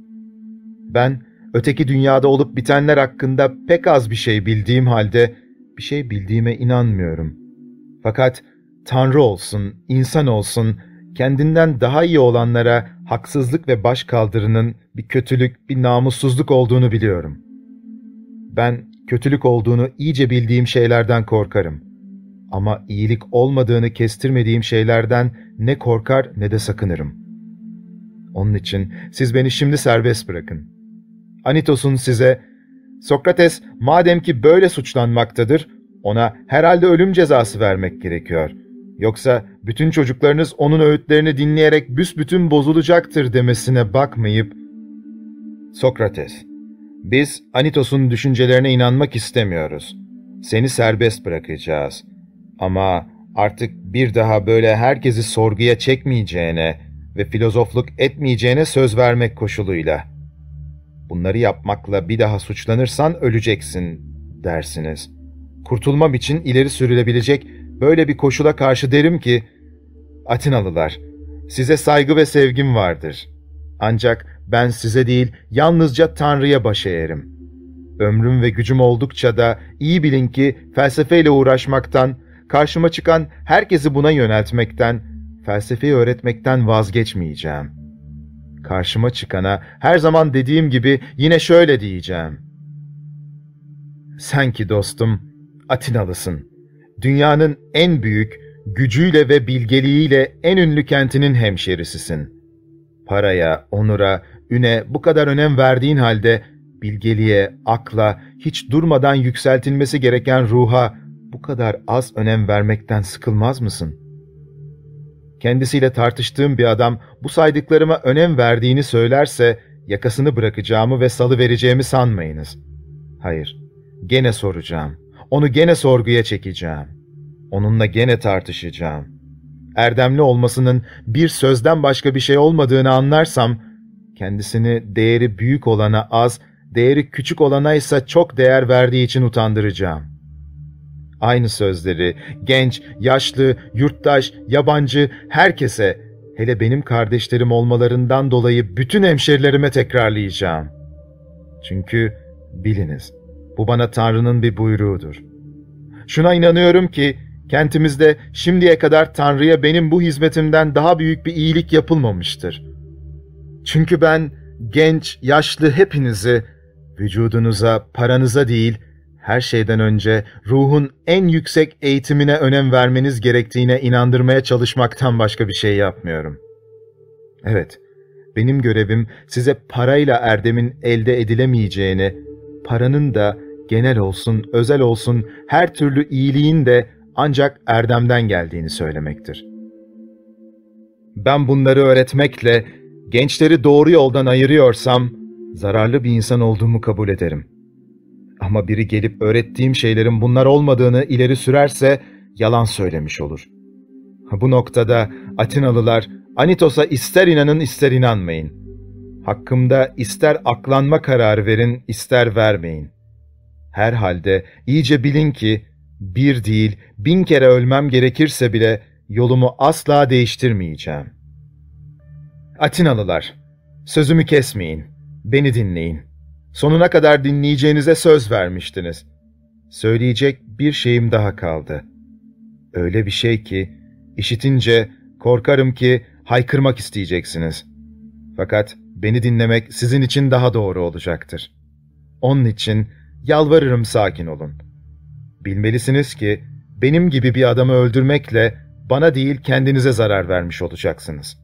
Ben, öteki dünyada olup bitenler hakkında pek az bir şey bildiğim halde, bir şey bildiğime inanmıyorum. Fakat Tanrı olsun, insan olsun, kendinden daha iyi olanlara haksızlık ve başkaldırının bir kötülük, bir namussuzluk olduğunu biliyorum. Ben kötülük olduğunu iyice bildiğim şeylerden korkarım. Ama iyilik olmadığını kestirmediğim şeylerden ne korkar ne de sakınırım. Onun için siz beni şimdi serbest bırakın. Anitos'un size, Sokrates madem ki böyle suçlanmaktadır, ona herhalde ölüm cezası vermek gerekiyor. Yoksa bütün çocuklarınız onun öğütlerini dinleyerek büsbütün bozulacaktır demesine bakmayıp, Sokrates, biz Anitos'un düşüncelerine inanmak istemiyoruz. Seni serbest bırakacağız. Ama artık bir daha böyle herkesi sorguya çekmeyeceğine ve filozofluk etmeyeceğine söz vermek koşuluyla. Bunları yapmakla bir daha suçlanırsan öleceksin dersiniz. Kurtulmam için ileri sürülebilecek böyle bir koşula karşı derim ki, Atinalılar, size saygı ve sevgim vardır. Ancak ben size değil, yalnızca Tanrı'ya baş eğerim. Ömrüm ve gücüm oldukça da iyi bilin ki felsefeyle uğraşmaktan, karşıma çıkan herkesi buna yöneltmekten, felsefeyi öğretmekten vazgeçmeyeceğim. Karşıma çıkana her zaman dediğim gibi yine şöyle diyeceğim. Sen ki dostum, Atinalısın. Dünyanın en büyük, gücüyle ve bilgeliğiyle en ünlü kentinin hemşerisisin. Paraya, onura, üne bu kadar önem verdiğin halde bilgeliğe, akla, hiç durmadan yükseltilmesi gereken ruha bu kadar az önem vermekten sıkılmaz mısın? Kendisiyle tartıştığım bir adam bu saydıklarıma önem verdiğini söylerse yakasını bırakacağımı ve salı vereceğimi sanmayınız. Hayır, gene soracağım. Onu gene sorguya çekeceğim. Onunla gene tartışacağım. Erdemli olmasının bir sözden başka bir şey olmadığını anlarsam, kendisini değeri büyük olana az, değeri küçük olana ise çok değer verdiği için utandıracağım. Aynı sözleri genç, yaşlı, yurttaş, yabancı, herkese, hele benim kardeşlerim olmalarından dolayı bütün hemşerilerime tekrarlayacağım. Çünkü biliniz, bu bana Tanrı'nın bir buyruğudur. Şuna inanıyorum ki, kentimizde şimdiye kadar Tanrı'ya benim bu hizmetimden daha büyük bir iyilik yapılmamıştır. Çünkü ben genç, yaşlı hepinizi, vücudunuza, paranıza değil, her şeyden önce ruhun en yüksek eğitimine önem vermeniz gerektiğine inandırmaya çalışmaktan başka bir şey yapmıyorum. Evet, benim görevim size parayla erdemin elde edilemeyeceğini, paranın da genel olsun, özel olsun her türlü iyiliğin de ancak erdemden geldiğini söylemektir. Ben bunları öğretmekle gençleri doğru yoldan ayırıyorsam, zararlı bir insan olduğumu kabul ederim. Ama biri gelip öğrettiğim şeylerin bunlar olmadığını ileri sürerse yalan söylemiş olur. Bu noktada Atinalılar Anitos'a ister inanın ister inanmayın. Hakkımda ister aklanma kararı verin ister vermeyin. Herhalde iyice bilin ki bir değil bin kere ölmem gerekirse bile yolumu asla değiştirmeyeceğim. Atinalılar, sözümü kesmeyin, beni dinleyin. Sonuna kadar dinleyeceğinize söz vermiştiniz. Söyleyecek bir şeyim daha kaldı. Öyle bir şey ki, işitince korkarım ki haykırmak isteyeceksiniz. Fakat beni dinlemek sizin için daha doğru olacaktır. Onun için yalvarırım sakin olun. Bilmelisiniz ki benim gibi bir adamı öldürmekle bana değil kendinize zarar vermiş olacaksınız.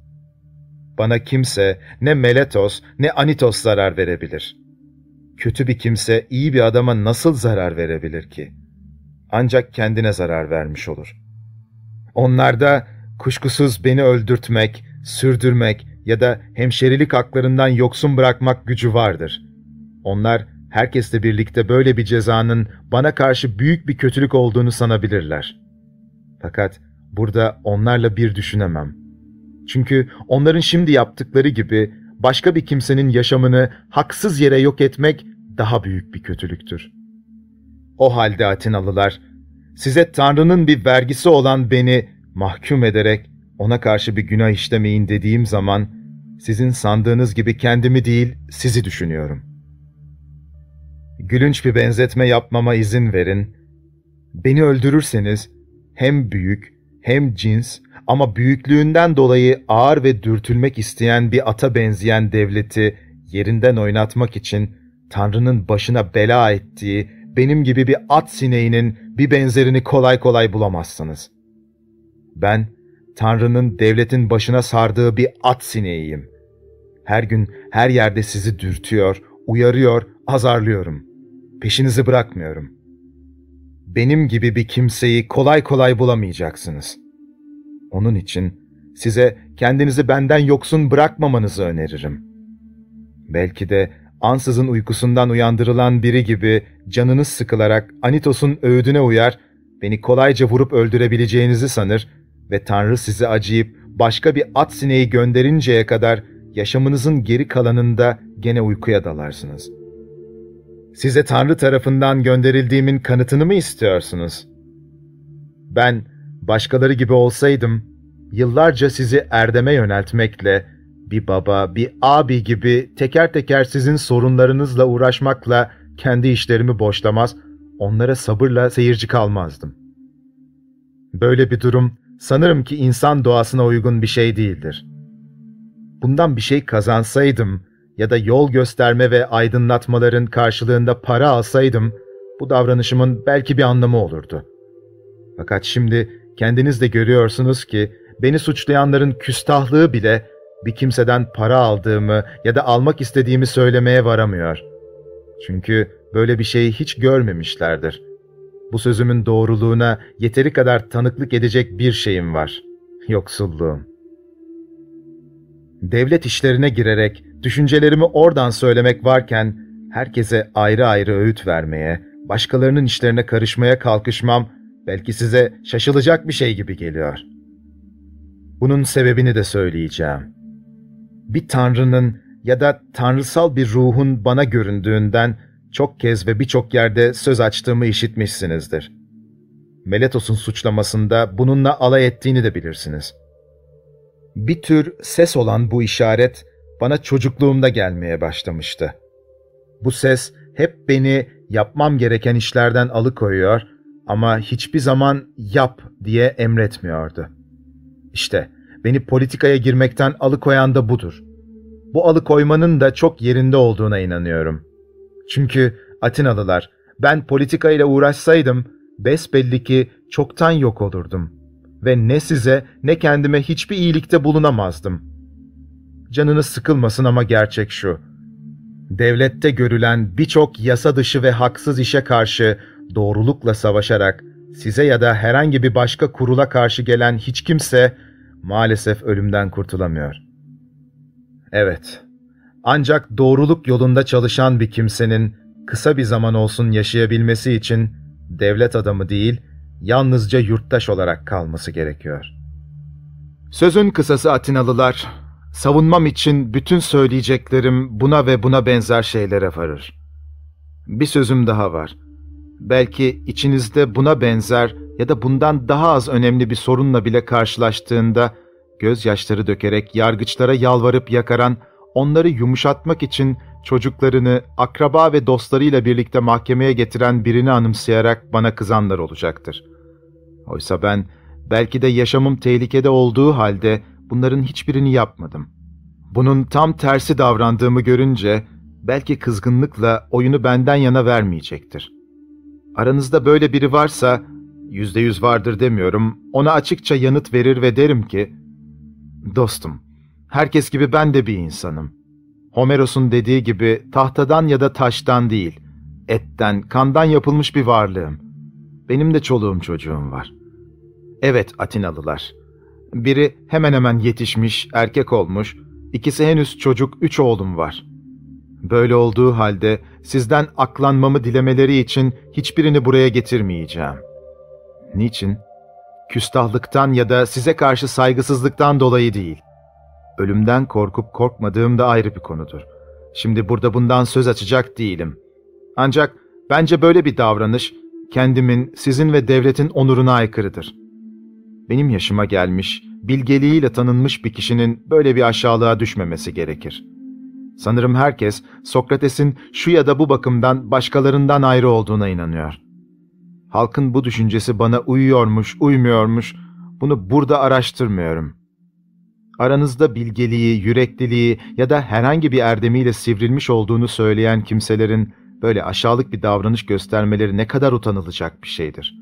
Bana kimse ne Meletos ne Anitos zarar verebilir. Kötü bir kimse iyi bir adama nasıl zarar verebilir ki? Ancak kendine zarar vermiş olur. Onlarda kuşkusuz beni öldürtmek, sürdürmek ya da hemşerilik haklarından yoksun bırakmak gücü vardır. Onlar herkesle birlikte böyle bir cezanın bana karşı büyük bir kötülük olduğunu sanabilirler. Fakat burada onlarla bir düşünemem. Çünkü onların şimdi yaptıkları gibi başka bir kimsenin yaşamını haksız yere yok etmek daha büyük bir kötülüktür. O halde Atinalılar, size Tanrı'nın bir vergisi olan beni mahkum ederek ona karşı bir günah işlemeyin dediğim zaman, sizin sandığınız gibi kendimi değil, sizi düşünüyorum. Gülünç bir benzetme yapmama izin verin. Beni öldürürseniz, hem büyük, hem cins ama büyüklüğünden dolayı ağır ve dürtülmek isteyen bir ata benzeyen devleti yerinden oynatmak için Tanrı'nın başına bela ettiği benim gibi bir at sineğinin bir benzerini kolay kolay bulamazsınız. Ben, Tanrı'nın devletin başına sardığı bir at sineğiyim. Her gün her yerde sizi dürtüyor, uyarıyor, azarlıyorum. Peşinizi bırakmıyorum. Benim gibi bir kimseyi kolay kolay bulamayacaksınız. Onun için size kendinizi benden yoksun bırakmamanızı öneririm. Belki de ansızın uykusundan uyandırılan biri gibi canınız sıkılarak Anitos'un öğüdüne uyar, beni kolayca vurup öldürebileceğinizi sanır ve Tanrı sizi acıyıp başka bir at sineği gönderinceye kadar yaşamınızın geri kalanında gene uykuya dalarsınız. Size Tanrı tarafından gönderildiğimin kanıtını mı istiyorsunuz? Ben başkaları gibi olsaydım, yıllarca sizi erdeme yöneltmekle, bir baba, bir abi gibi teker teker sizin sorunlarınızla uğraşmakla kendi işlerimi boşlamaz, onlara sabırla seyirci kalmazdım. Böyle bir durum sanırım ki insan doğasına uygun bir şey değildir. Bundan bir şey kazansaydım ya da yol gösterme ve aydınlatmaların karşılığında para alsaydım, bu davranışımın belki bir anlamı olurdu. Fakat şimdi kendiniz de görüyorsunuz ki beni suçlayanların küstahlığı bile bir kimseden para aldığımı ya da almak istediğimi söylemeye varamıyor. Çünkü böyle bir şeyi hiç görmemişlerdir. Bu sözümün doğruluğuna yeteri kadar tanıklık edecek bir şeyim var. Yoksulluğum. Devlet işlerine girerek düşüncelerimi oradan söylemek varken herkese ayrı ayrı öğüt vermeye, başkalarının işlerine karışmaya kalkışmam belki size şaşılacak bir şey gibi geliyor. Bunun sebebini de söyleyeceğim. Bir tanrının ya da tanrısal bir ruhun bana göründüğünden çok kez ve birçok yerde söz açtığımı işitmişsinizdir. Meletos'un suçlamasında bununla alay ettiğini de bilirsiniz. Bir tür ses olan bu işaret bana çocukluğumda gelmeye başlamıştı. Bu ses hep beni yapmam gereken işlerden alıkoyuyor ama hiçbir zaman yap diye emretmiyordu. İşte beni politikaya girmekten alıkoyan da budur. Bu alıkoymanın da çok yerinde olduğuna inanıyorum. Çünkü Atinalılar, ben politika ile uğraşsaydım, besbelli ki çoktan yok olurdum. Ve ne size ne kendime hiçbir iyilikte bulunamazdım. Canınız sıkılmasın ama gerçek şu. Devlette görülen birçok yasa dışı ve haksız işe karşı doğrulukla savaşarak size ya da herhangi bir başka kurula karşı gelen hiç kimse maalesef ölümden kurtulamıyor. Evet. Ancak doğruluk yolunda çalışan bir kimsenin kısa bir zaman olsun yaşayabilmesi için devlet adamı değil, yalnızca yurttaş olarak kalması gerekiyor. Sözün kısası Atinalılar, savunmam için bütün söyleyeceklerim buna ve buna benzer şeylere varır. Bir sözüm daha var. Belki içinizde buna benzer ya da bundan daha az önemli bir sorunla bile karşılaştığında gözyaşları dökerek yargıçlara yalvarıp yakaran, onları yumuşatmak için çocuklarını akraba ve dostlarıyla birlikte mahkemeye getiren birini anımsayarak bana kızanlar olacaktır. Oysa ben belki de yaşamım tehlikede olduğu halde bunların hiçbirini yapmadım. Bunun tam tersi davrandığımı görünce belki kızgınlıkla oyunu benden yana vermeyecektir. Aranızda böyle biri varsa, yüzde yüz vardır demiyorum, ona açıkça yanıt verir ve derim ki, Dostum, herkes gibi ben de bir insanım. Homeros'un dediği gibi tahtadan ya da taştan değil, etten, kandan yapılmış bir varlığım. Benim de çoluğum çocuğum var. Evet Atinalılar. Biri hemen hemen yetişmiş, erkek olmuş, ikisi henüz çocuk, üç oğlum var. Böyle olduğu halde sizden aklanmamı dilemeleri için hiçbirini buraya getirmeyeceğim. Niçin? Küstahlıktan ya da size karşı saygısızlıktan dolayı değil. Ölümden korkup korkmadığım da ayrı bir konudur. Şimdi burada bundan söz açacak değilim. Ancak bence böyle bir davranış kendimin, sizin ve devletin onuruna aykırıdır. Benim yaşıma gelmiş, bilgeliğiyle tanınmış bir kişinin böyle bir aşağılığa düşmemesi gerekir. Sanırım herkes Sokrates'in şu ya da bu bakımdan başkalarından ayrı olduğuna inanıyor. Halkın bu düşüncesi bana uyuyormuş, uymuyormuş, bunu burada araştırmıyorum. Aranızda bilgeliği, yürekliliği ya da herhangi bir erdemiyle sivrilmiş olduğunu söyleyen kimselerin böyle aşağılık bir davranış göstermeleri ne kadar utanılacak bir şeydir.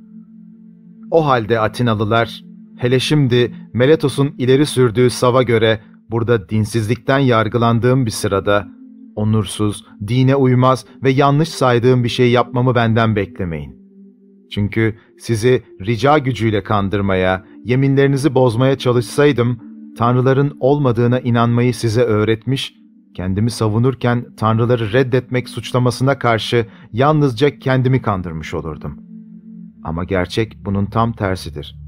O halde Atinalılar, hele şimdi Meletos'un ileri sürdüğü sava göre burada dinsizlikten yargılandığım bir sırada, onursuz, dine uymaz ve yanlış saydığım bir şey yapmamı benden beklemeyin. Çünkü sizi rica gücüyle kandırmaya, yeminlerinizi bozmaya çalışsaydım, tanrıların olmadığına inanmayı size öğretmiş, kendimi savunurken tanrıları reddetmek suçlamasına karşı yalnızca kendimi kandırmış olurdum. Ama gerçek bunun tam tersidir.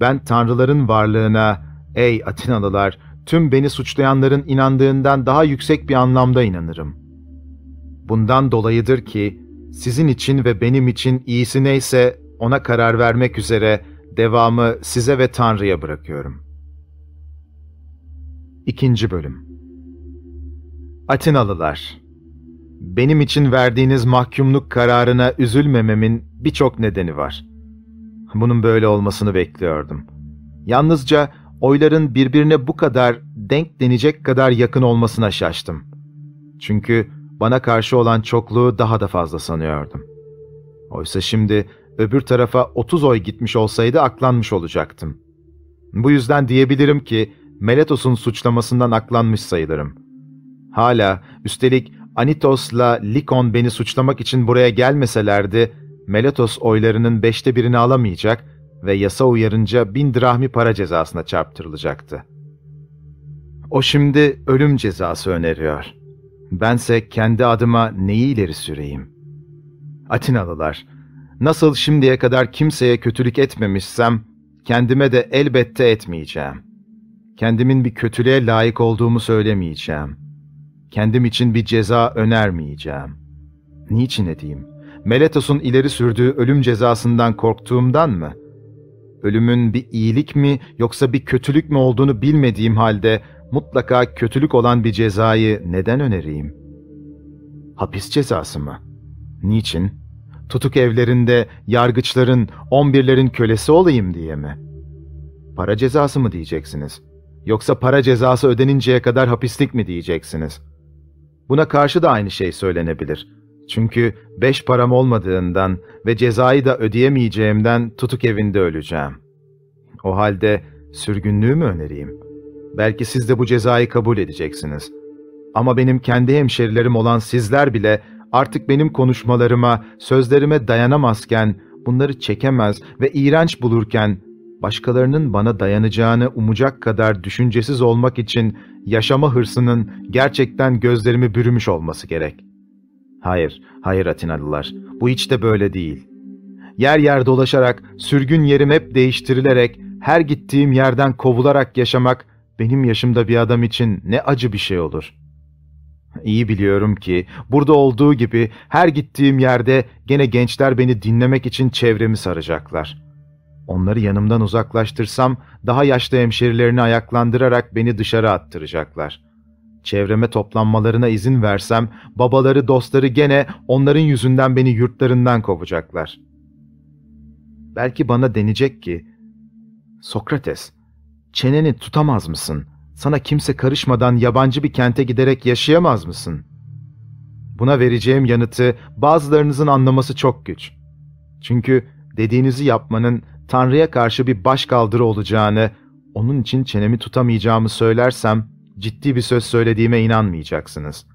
Ben tanrıların varlığına, ey Atinalılar, tüm beni suçlayanların inandığından daha yüksek bir anlamda inanırım. Bundan dolayıdır ki, sizin için ve benim için iyisi neyse ona karar vermek üzere devamı size ve Tanrı'ya bırakıyorum. İkinci Bölüm Atinalılar Benim için verdiğiniz mahkumluk kararına üzülmememin birçok nedeni var. Bunun böyle olmasını bekliyordum. Yalnızca oyların birbirine bu kadar denk denecek kadar yakın olmasına şaştım. Çünkü bana karşı olan çokluğu daha da fazla sanıyordum. Oysa şimdi öbür tarafa 30 oy gitmiş olsaydı aklanmış olacaktım. Bu yüzden diyebilirim ki Meletos'un suçlamasından aklanmış sayılırım. Hala, üstelik Anitos'la Likon beni suçlamak için buraya gelmeselerdi, Meletos oylarının beşte birini alamayacak ve yasa uyarınca bin drahmi para cezasına çarptırılacaktı. O şimdi ölüm cezası öneriyor. Bense kendi adıma neyi ileri süreyim? Atinalılar, nasıl şimdiye kadar kimseye kötülük etmemişsem, kendime de elbette etmeyeceğim. Kendimin bir kötülüğe layık olduğumu söylemeyeceğim. Kendim için bir ceza önermeyeceğim. Niçin edeyim? Meletos'un ileri sürdüğü ölüm cezasından korktuğumdan mı? Ölümün bir iyilik mi yoksa bir kötülük mü olduğunu bilmediğim halde mutlaka kötülük olan bir cezayı neden önereyim? Hapis cezası mı? Niçin? Tutuk evlerinde yargıçların, on birlerin kölesi olayım diye mi? Para cezası mı diyeceksiniz? Yoksa para cezası ödeninceye kadar hapislik mi diyeceksiniz? Buna karşı da aynı şey söylenebilir. Çünkü beş param olmadığından ve cezayı da ödeyemeyeceğimden tutuk evinde öleceğim. O halde sürgünlüğü mü önereyim?'' Belki siz de bu cezayı kabul edeceksiniz. Ama benim kendi hemşerilerim olan sizler bile artık benim konuşmalarıma, sözlerime dayanamazken, bunları çekemez ve iğrenç bulurken başkalarının bana dayanacağını umacak kadar düşüncesiz olmak için yaşama hırsının gerçekten gözlerimi bürümüş olması gerek. Hayır, hayır Atinalılar, bu hiç de böyle değil. Yer yer dolaşarak, sürgün yerim hep değiştirilerek, her gittiğim yerden kovularak yaşamak, benim yaşımda bir adam için ne acı bir şey olur. İyi biliyorum ki, burada olduğu gibi her gittiğim yerde gene gençler beni dinlemek için çevremi saracaklar.'' Onları yanımdan uzaklaştırsam daha yaşlı hemşerilerini ayaklandırarak beni dışarı attıracaklar. Çevreme toplanmalarına izin versem babaları dostları gene onların yüzünden beni yurtlarından kovacaklar. Belki bana denecek ki, Sokrates, çeneni tutamaz mısın? Sana kimse karışmadan yabancı bir kente giderek yaşayamaz mısın? Buna vereceğim yanıtı bazılarınızın anlaması çok güç. Çünkü dediğinizi yapmanın Tanrı'ya karşı bir başkaldırı olacağını, onun için çenemi tutamayacağımı söylersem, ciddi bir söz söylediğime inanmayacaksınız.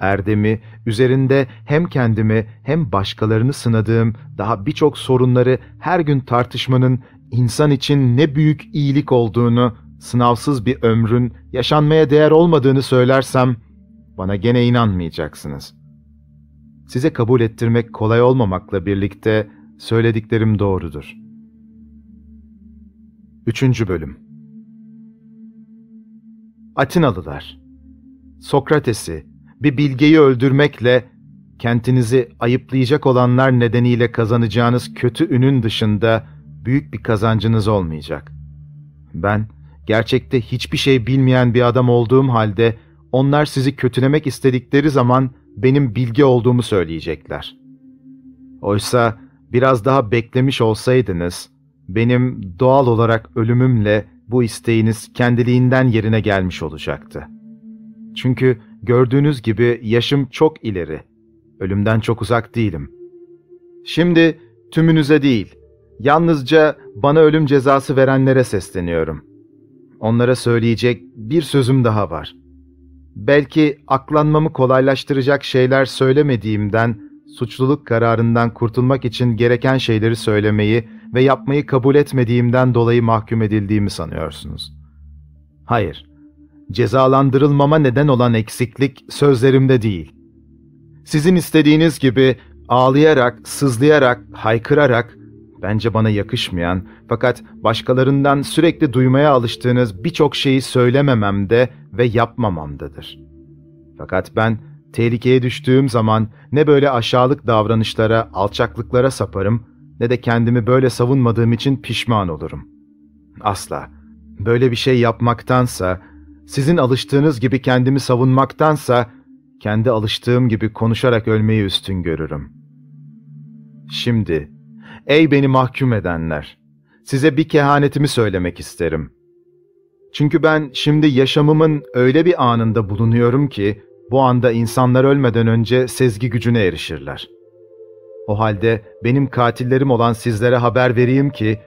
Erdemi, üzerinde hem kendimi hem başkalarını sınadığım daha birçok sorunları her gün tartışmanın insan için ne büyük iyilik olduğunu, sınavsız bir ömrün yaşanmaya değer olmadığını söylersem, bana gene inanmayacaksınız. Size kabul ettirmek kolay olmamakla birlikte söylediklerim doğrudur.'' 3. Bölüm Atinalılar Sokrates'i, bir bilgeyi öldürmekle kentinizi ayıplayacak olanlar nedeniyle kazanacağınız kötü ünün dışında büyük bir kazancınız olmayacak. Ben, gerçekte hiçbir şey bilmeyen bir adam olduğum halde onlar sizi kötülemek istedikleri zaman benim bilge olduğumu söyleyecekler. Oysa biraz daha beklemiş olsaydınız, benim doğal olarak ölümümle bu isteğiniz kendiliğinden yerine gelmiş olacaktı. Çünkü gördüğünüz gibi yaşım çok ileri. Ölümden çok uzak değilim. Şimdi tümünüze değil, yalnızca bana ölüm cezası verenlere sesleniyorum. Onlara söyleyecek bir sözüm daha var. Belki aklanmamı kolaylaştıracak şeyler söylemediğimden, suçluluk kararından kurtulmak için gereken şeyleri söylemeyi ve yapmayı kabul etmediğimden dolayı mahkum edildiğimi sanıyorsunuz. Hayır, cezalandırılmama neden olan eksiklik sözlerimde değil. Sizin istediğiniz gibi ağlayarak, sızlayarak, haykırarak, bence bana yakışmayan fakat başkalarından sürekli duymaya alıştığınız birçok şeyi söylemememde ve yapmamamdadır. Fakat ben tehlikeye düştüğüm zaman ne böyle aşağılık davranışlara, alçaklıklara saparım ne de kendimi böyle savunmadığım için pişman olurum. Asla. Böyle bir şey yapmaktansa, sizin alıştığınız gibi kendimi savunmaktansa, kendi alıştığım gibi konuşarak ölmeyi üstün görürüm. Şimdi, ey beni mahkum edenler, size bir kehanetimi söylemek isterim. Çünkü ben şimdi yaşamımın öyle bir anında bulunuyorum ki, bu anda insanlar ölmeden önce sezgi gücüne erişirler.'' O halde benim katillerim olan sizlere haber vereyim ki,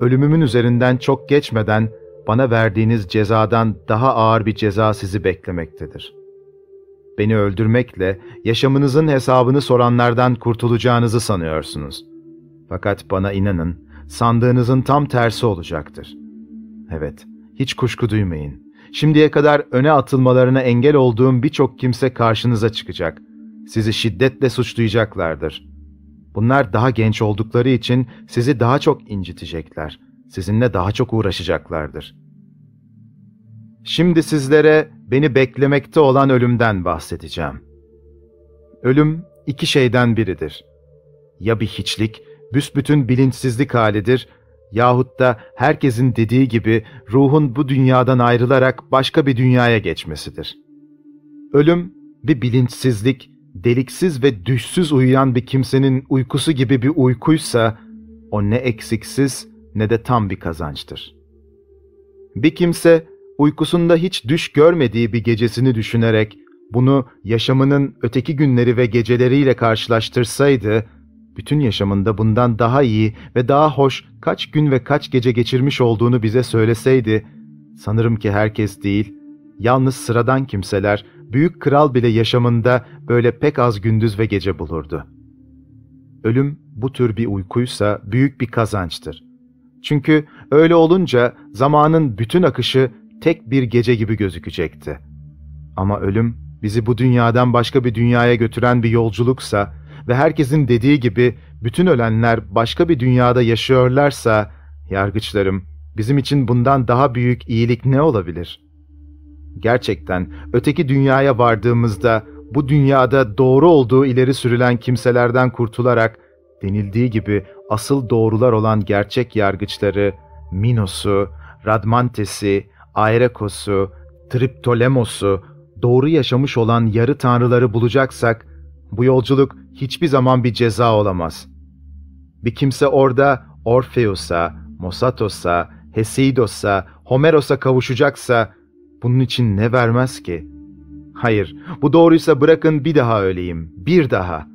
ölümümün üzerinden çok geçmeden bana verdiğiniz cezadan daha ağır bir ceza sizi beklemektedir. Beni öldürmekle yaşamınızın hesabını soranlardan kurtulacağınızı sanıyorsunuz. Fakat bana inanın, sandığınızın tam tersi olacaktır. Evet, hiç kuşku duymayın. Şimdiye kadar öne atılmalarına engel olduğum birçok kimse karşınıza çıkacak. Sizi şiddetle suçlayacaklardır.'' Bunlar daha genç oldukları için sizi daha çok incitecekler. Sizinle daha çok uğraşacaklardır. Şimdi sizlere beni beklemekte olan ölümden bahsedeceğim. Ölüm iki şeyden biridir. Ya bir hiçlik, büsbütün bilinçsizlik halidir yahut da herkesin dediği gibi ruhun bu dünyadan ayrılarak başka bir dünyaya geçmesidir. Ölüm bir bilinçsizlik, deliksiz ve düşsüz uyuyan bir kimsenin uykusu gibi bir uykuysa, o ne eksiksiz ne de tam bir kazançtır. Bir kimse uykusunda hiç düş görmediği bir gecesini düşünerek bunu yaşamının öteki günleri ve geceleriyle karşılaştırsaydı, bütün yaşamında bundan daha iyi ve daha hoş kaç gün ve kaç gece geçirmiş olduğunu bize söyleseydi, sanırım ki herkes değil, yalnız sıradan kimseler büyük kral bile yaşamında böyle pek az gündüz ve gece bulurdu. Ölüm bu tür bir uykuysa büyük bir kazançtır. Çünkü öyle olunca zamanın bütün akışı tek bir gece gibi gözükecekti. Ama ölüm bizi bu dünyadan başka bir dünyaya götüren bir yolculuksa ve herkesin dediği gibi bütün ölenler başka bir dünyada yaşıyorlarsa, yargıçlarım, bizim için bundan daha büyük iyilik ne olabilir? Gerçekten öteki dünyaya vardığımızda bu dünyada doğru olduğu ileri sürülen kimselerden kurtularak denildiği gibi asıl doğrular olan gerçek yargıçları, Minos'u, Radmantes'i, Aerekos'u, Triptolemos'u, doğru yaşamış olan yarı tanrıları bulacaksak, bu yolculuk hiçbir zaman bir ceza olamaz. Bir kimse orada Orpheus'a, Mosatos'a, Hesiodos'a, Homeros'a kavuşacaksa, bunun için ne vermez ki? Hayır, bu doğruysa bırakın bir daha öleyim, bir daha.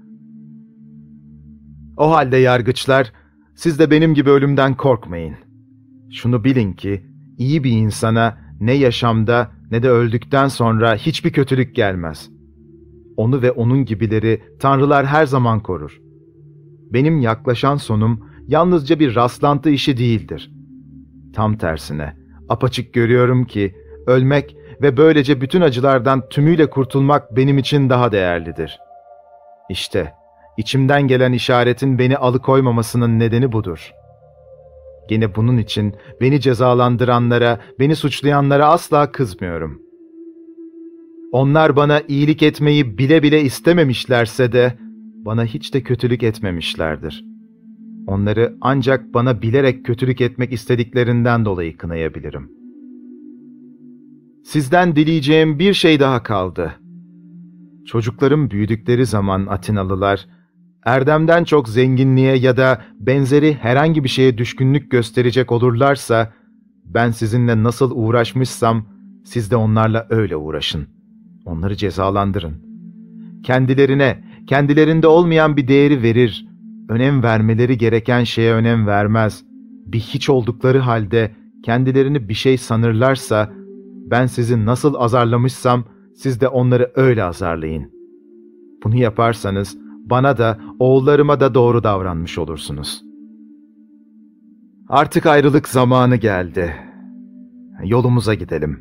O halde yargıçlar, siz de benim gibi ölümden korkmayın. Şunu bilin ki, iyi bir insana ne yaşamda ne de öldükten sonra hiçbir kötülük gelmez. Onu ve onun gibileri tanrılar her zaman korur. Benim yaklaşan sonum yalnızca bir rastlantı işi değildir. Tam tersine, apaçık görüyorum ki ölmek ve böylece bütün acılardan tümüyle kurtulmak benim için daha değerlidir. İşte, içimden gelen işaretin beni alıkoymamasının nedeni budur. Gene bunun için beni cezalandıranlara, beni suçlayanlara asla kızmıyorum. Onlar bana iyilik etmeyi bile bile istememişlerse de, bana hiç de kötülük etmemişlerdir. Onları ancak bana bilerek kötülük etmek istediklerinden dolayı kınayabilirim. Sizden dileyeceğim bir şey daha kaldı. Çocuklarım büyüdükleri zaman Atinalılar, erdemden çok zenginliğe ya da benzeri herhangi bir şeye düşkünlük gösterecek olurlarsa, ben sizinle nasıl uğraşmışsam, siz de onlarla öyle uğraşın. Onları cezalandırın. Kendilerine, kendilerinde olmayan bir değeri verir, önem vermeleri gereken şeye önem vermez. Bir hiç oldukları halde kendilerini bir şey sanırlarsa, ben sizi nasıl azarlamışsam, siz de onları öyle azarlayın. Bunu yaparsanız, bana da, oğullarıma da doğru davranmış olursunuz. Artık ayrılık zamanı geldi. Yolumuza gidelim.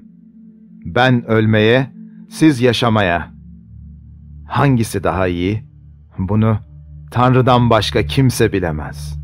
Ben ölmeye, siz yaşamaya. Hangisi daha iyi? Bunu Tanrı'dan başka kimse bilemez.''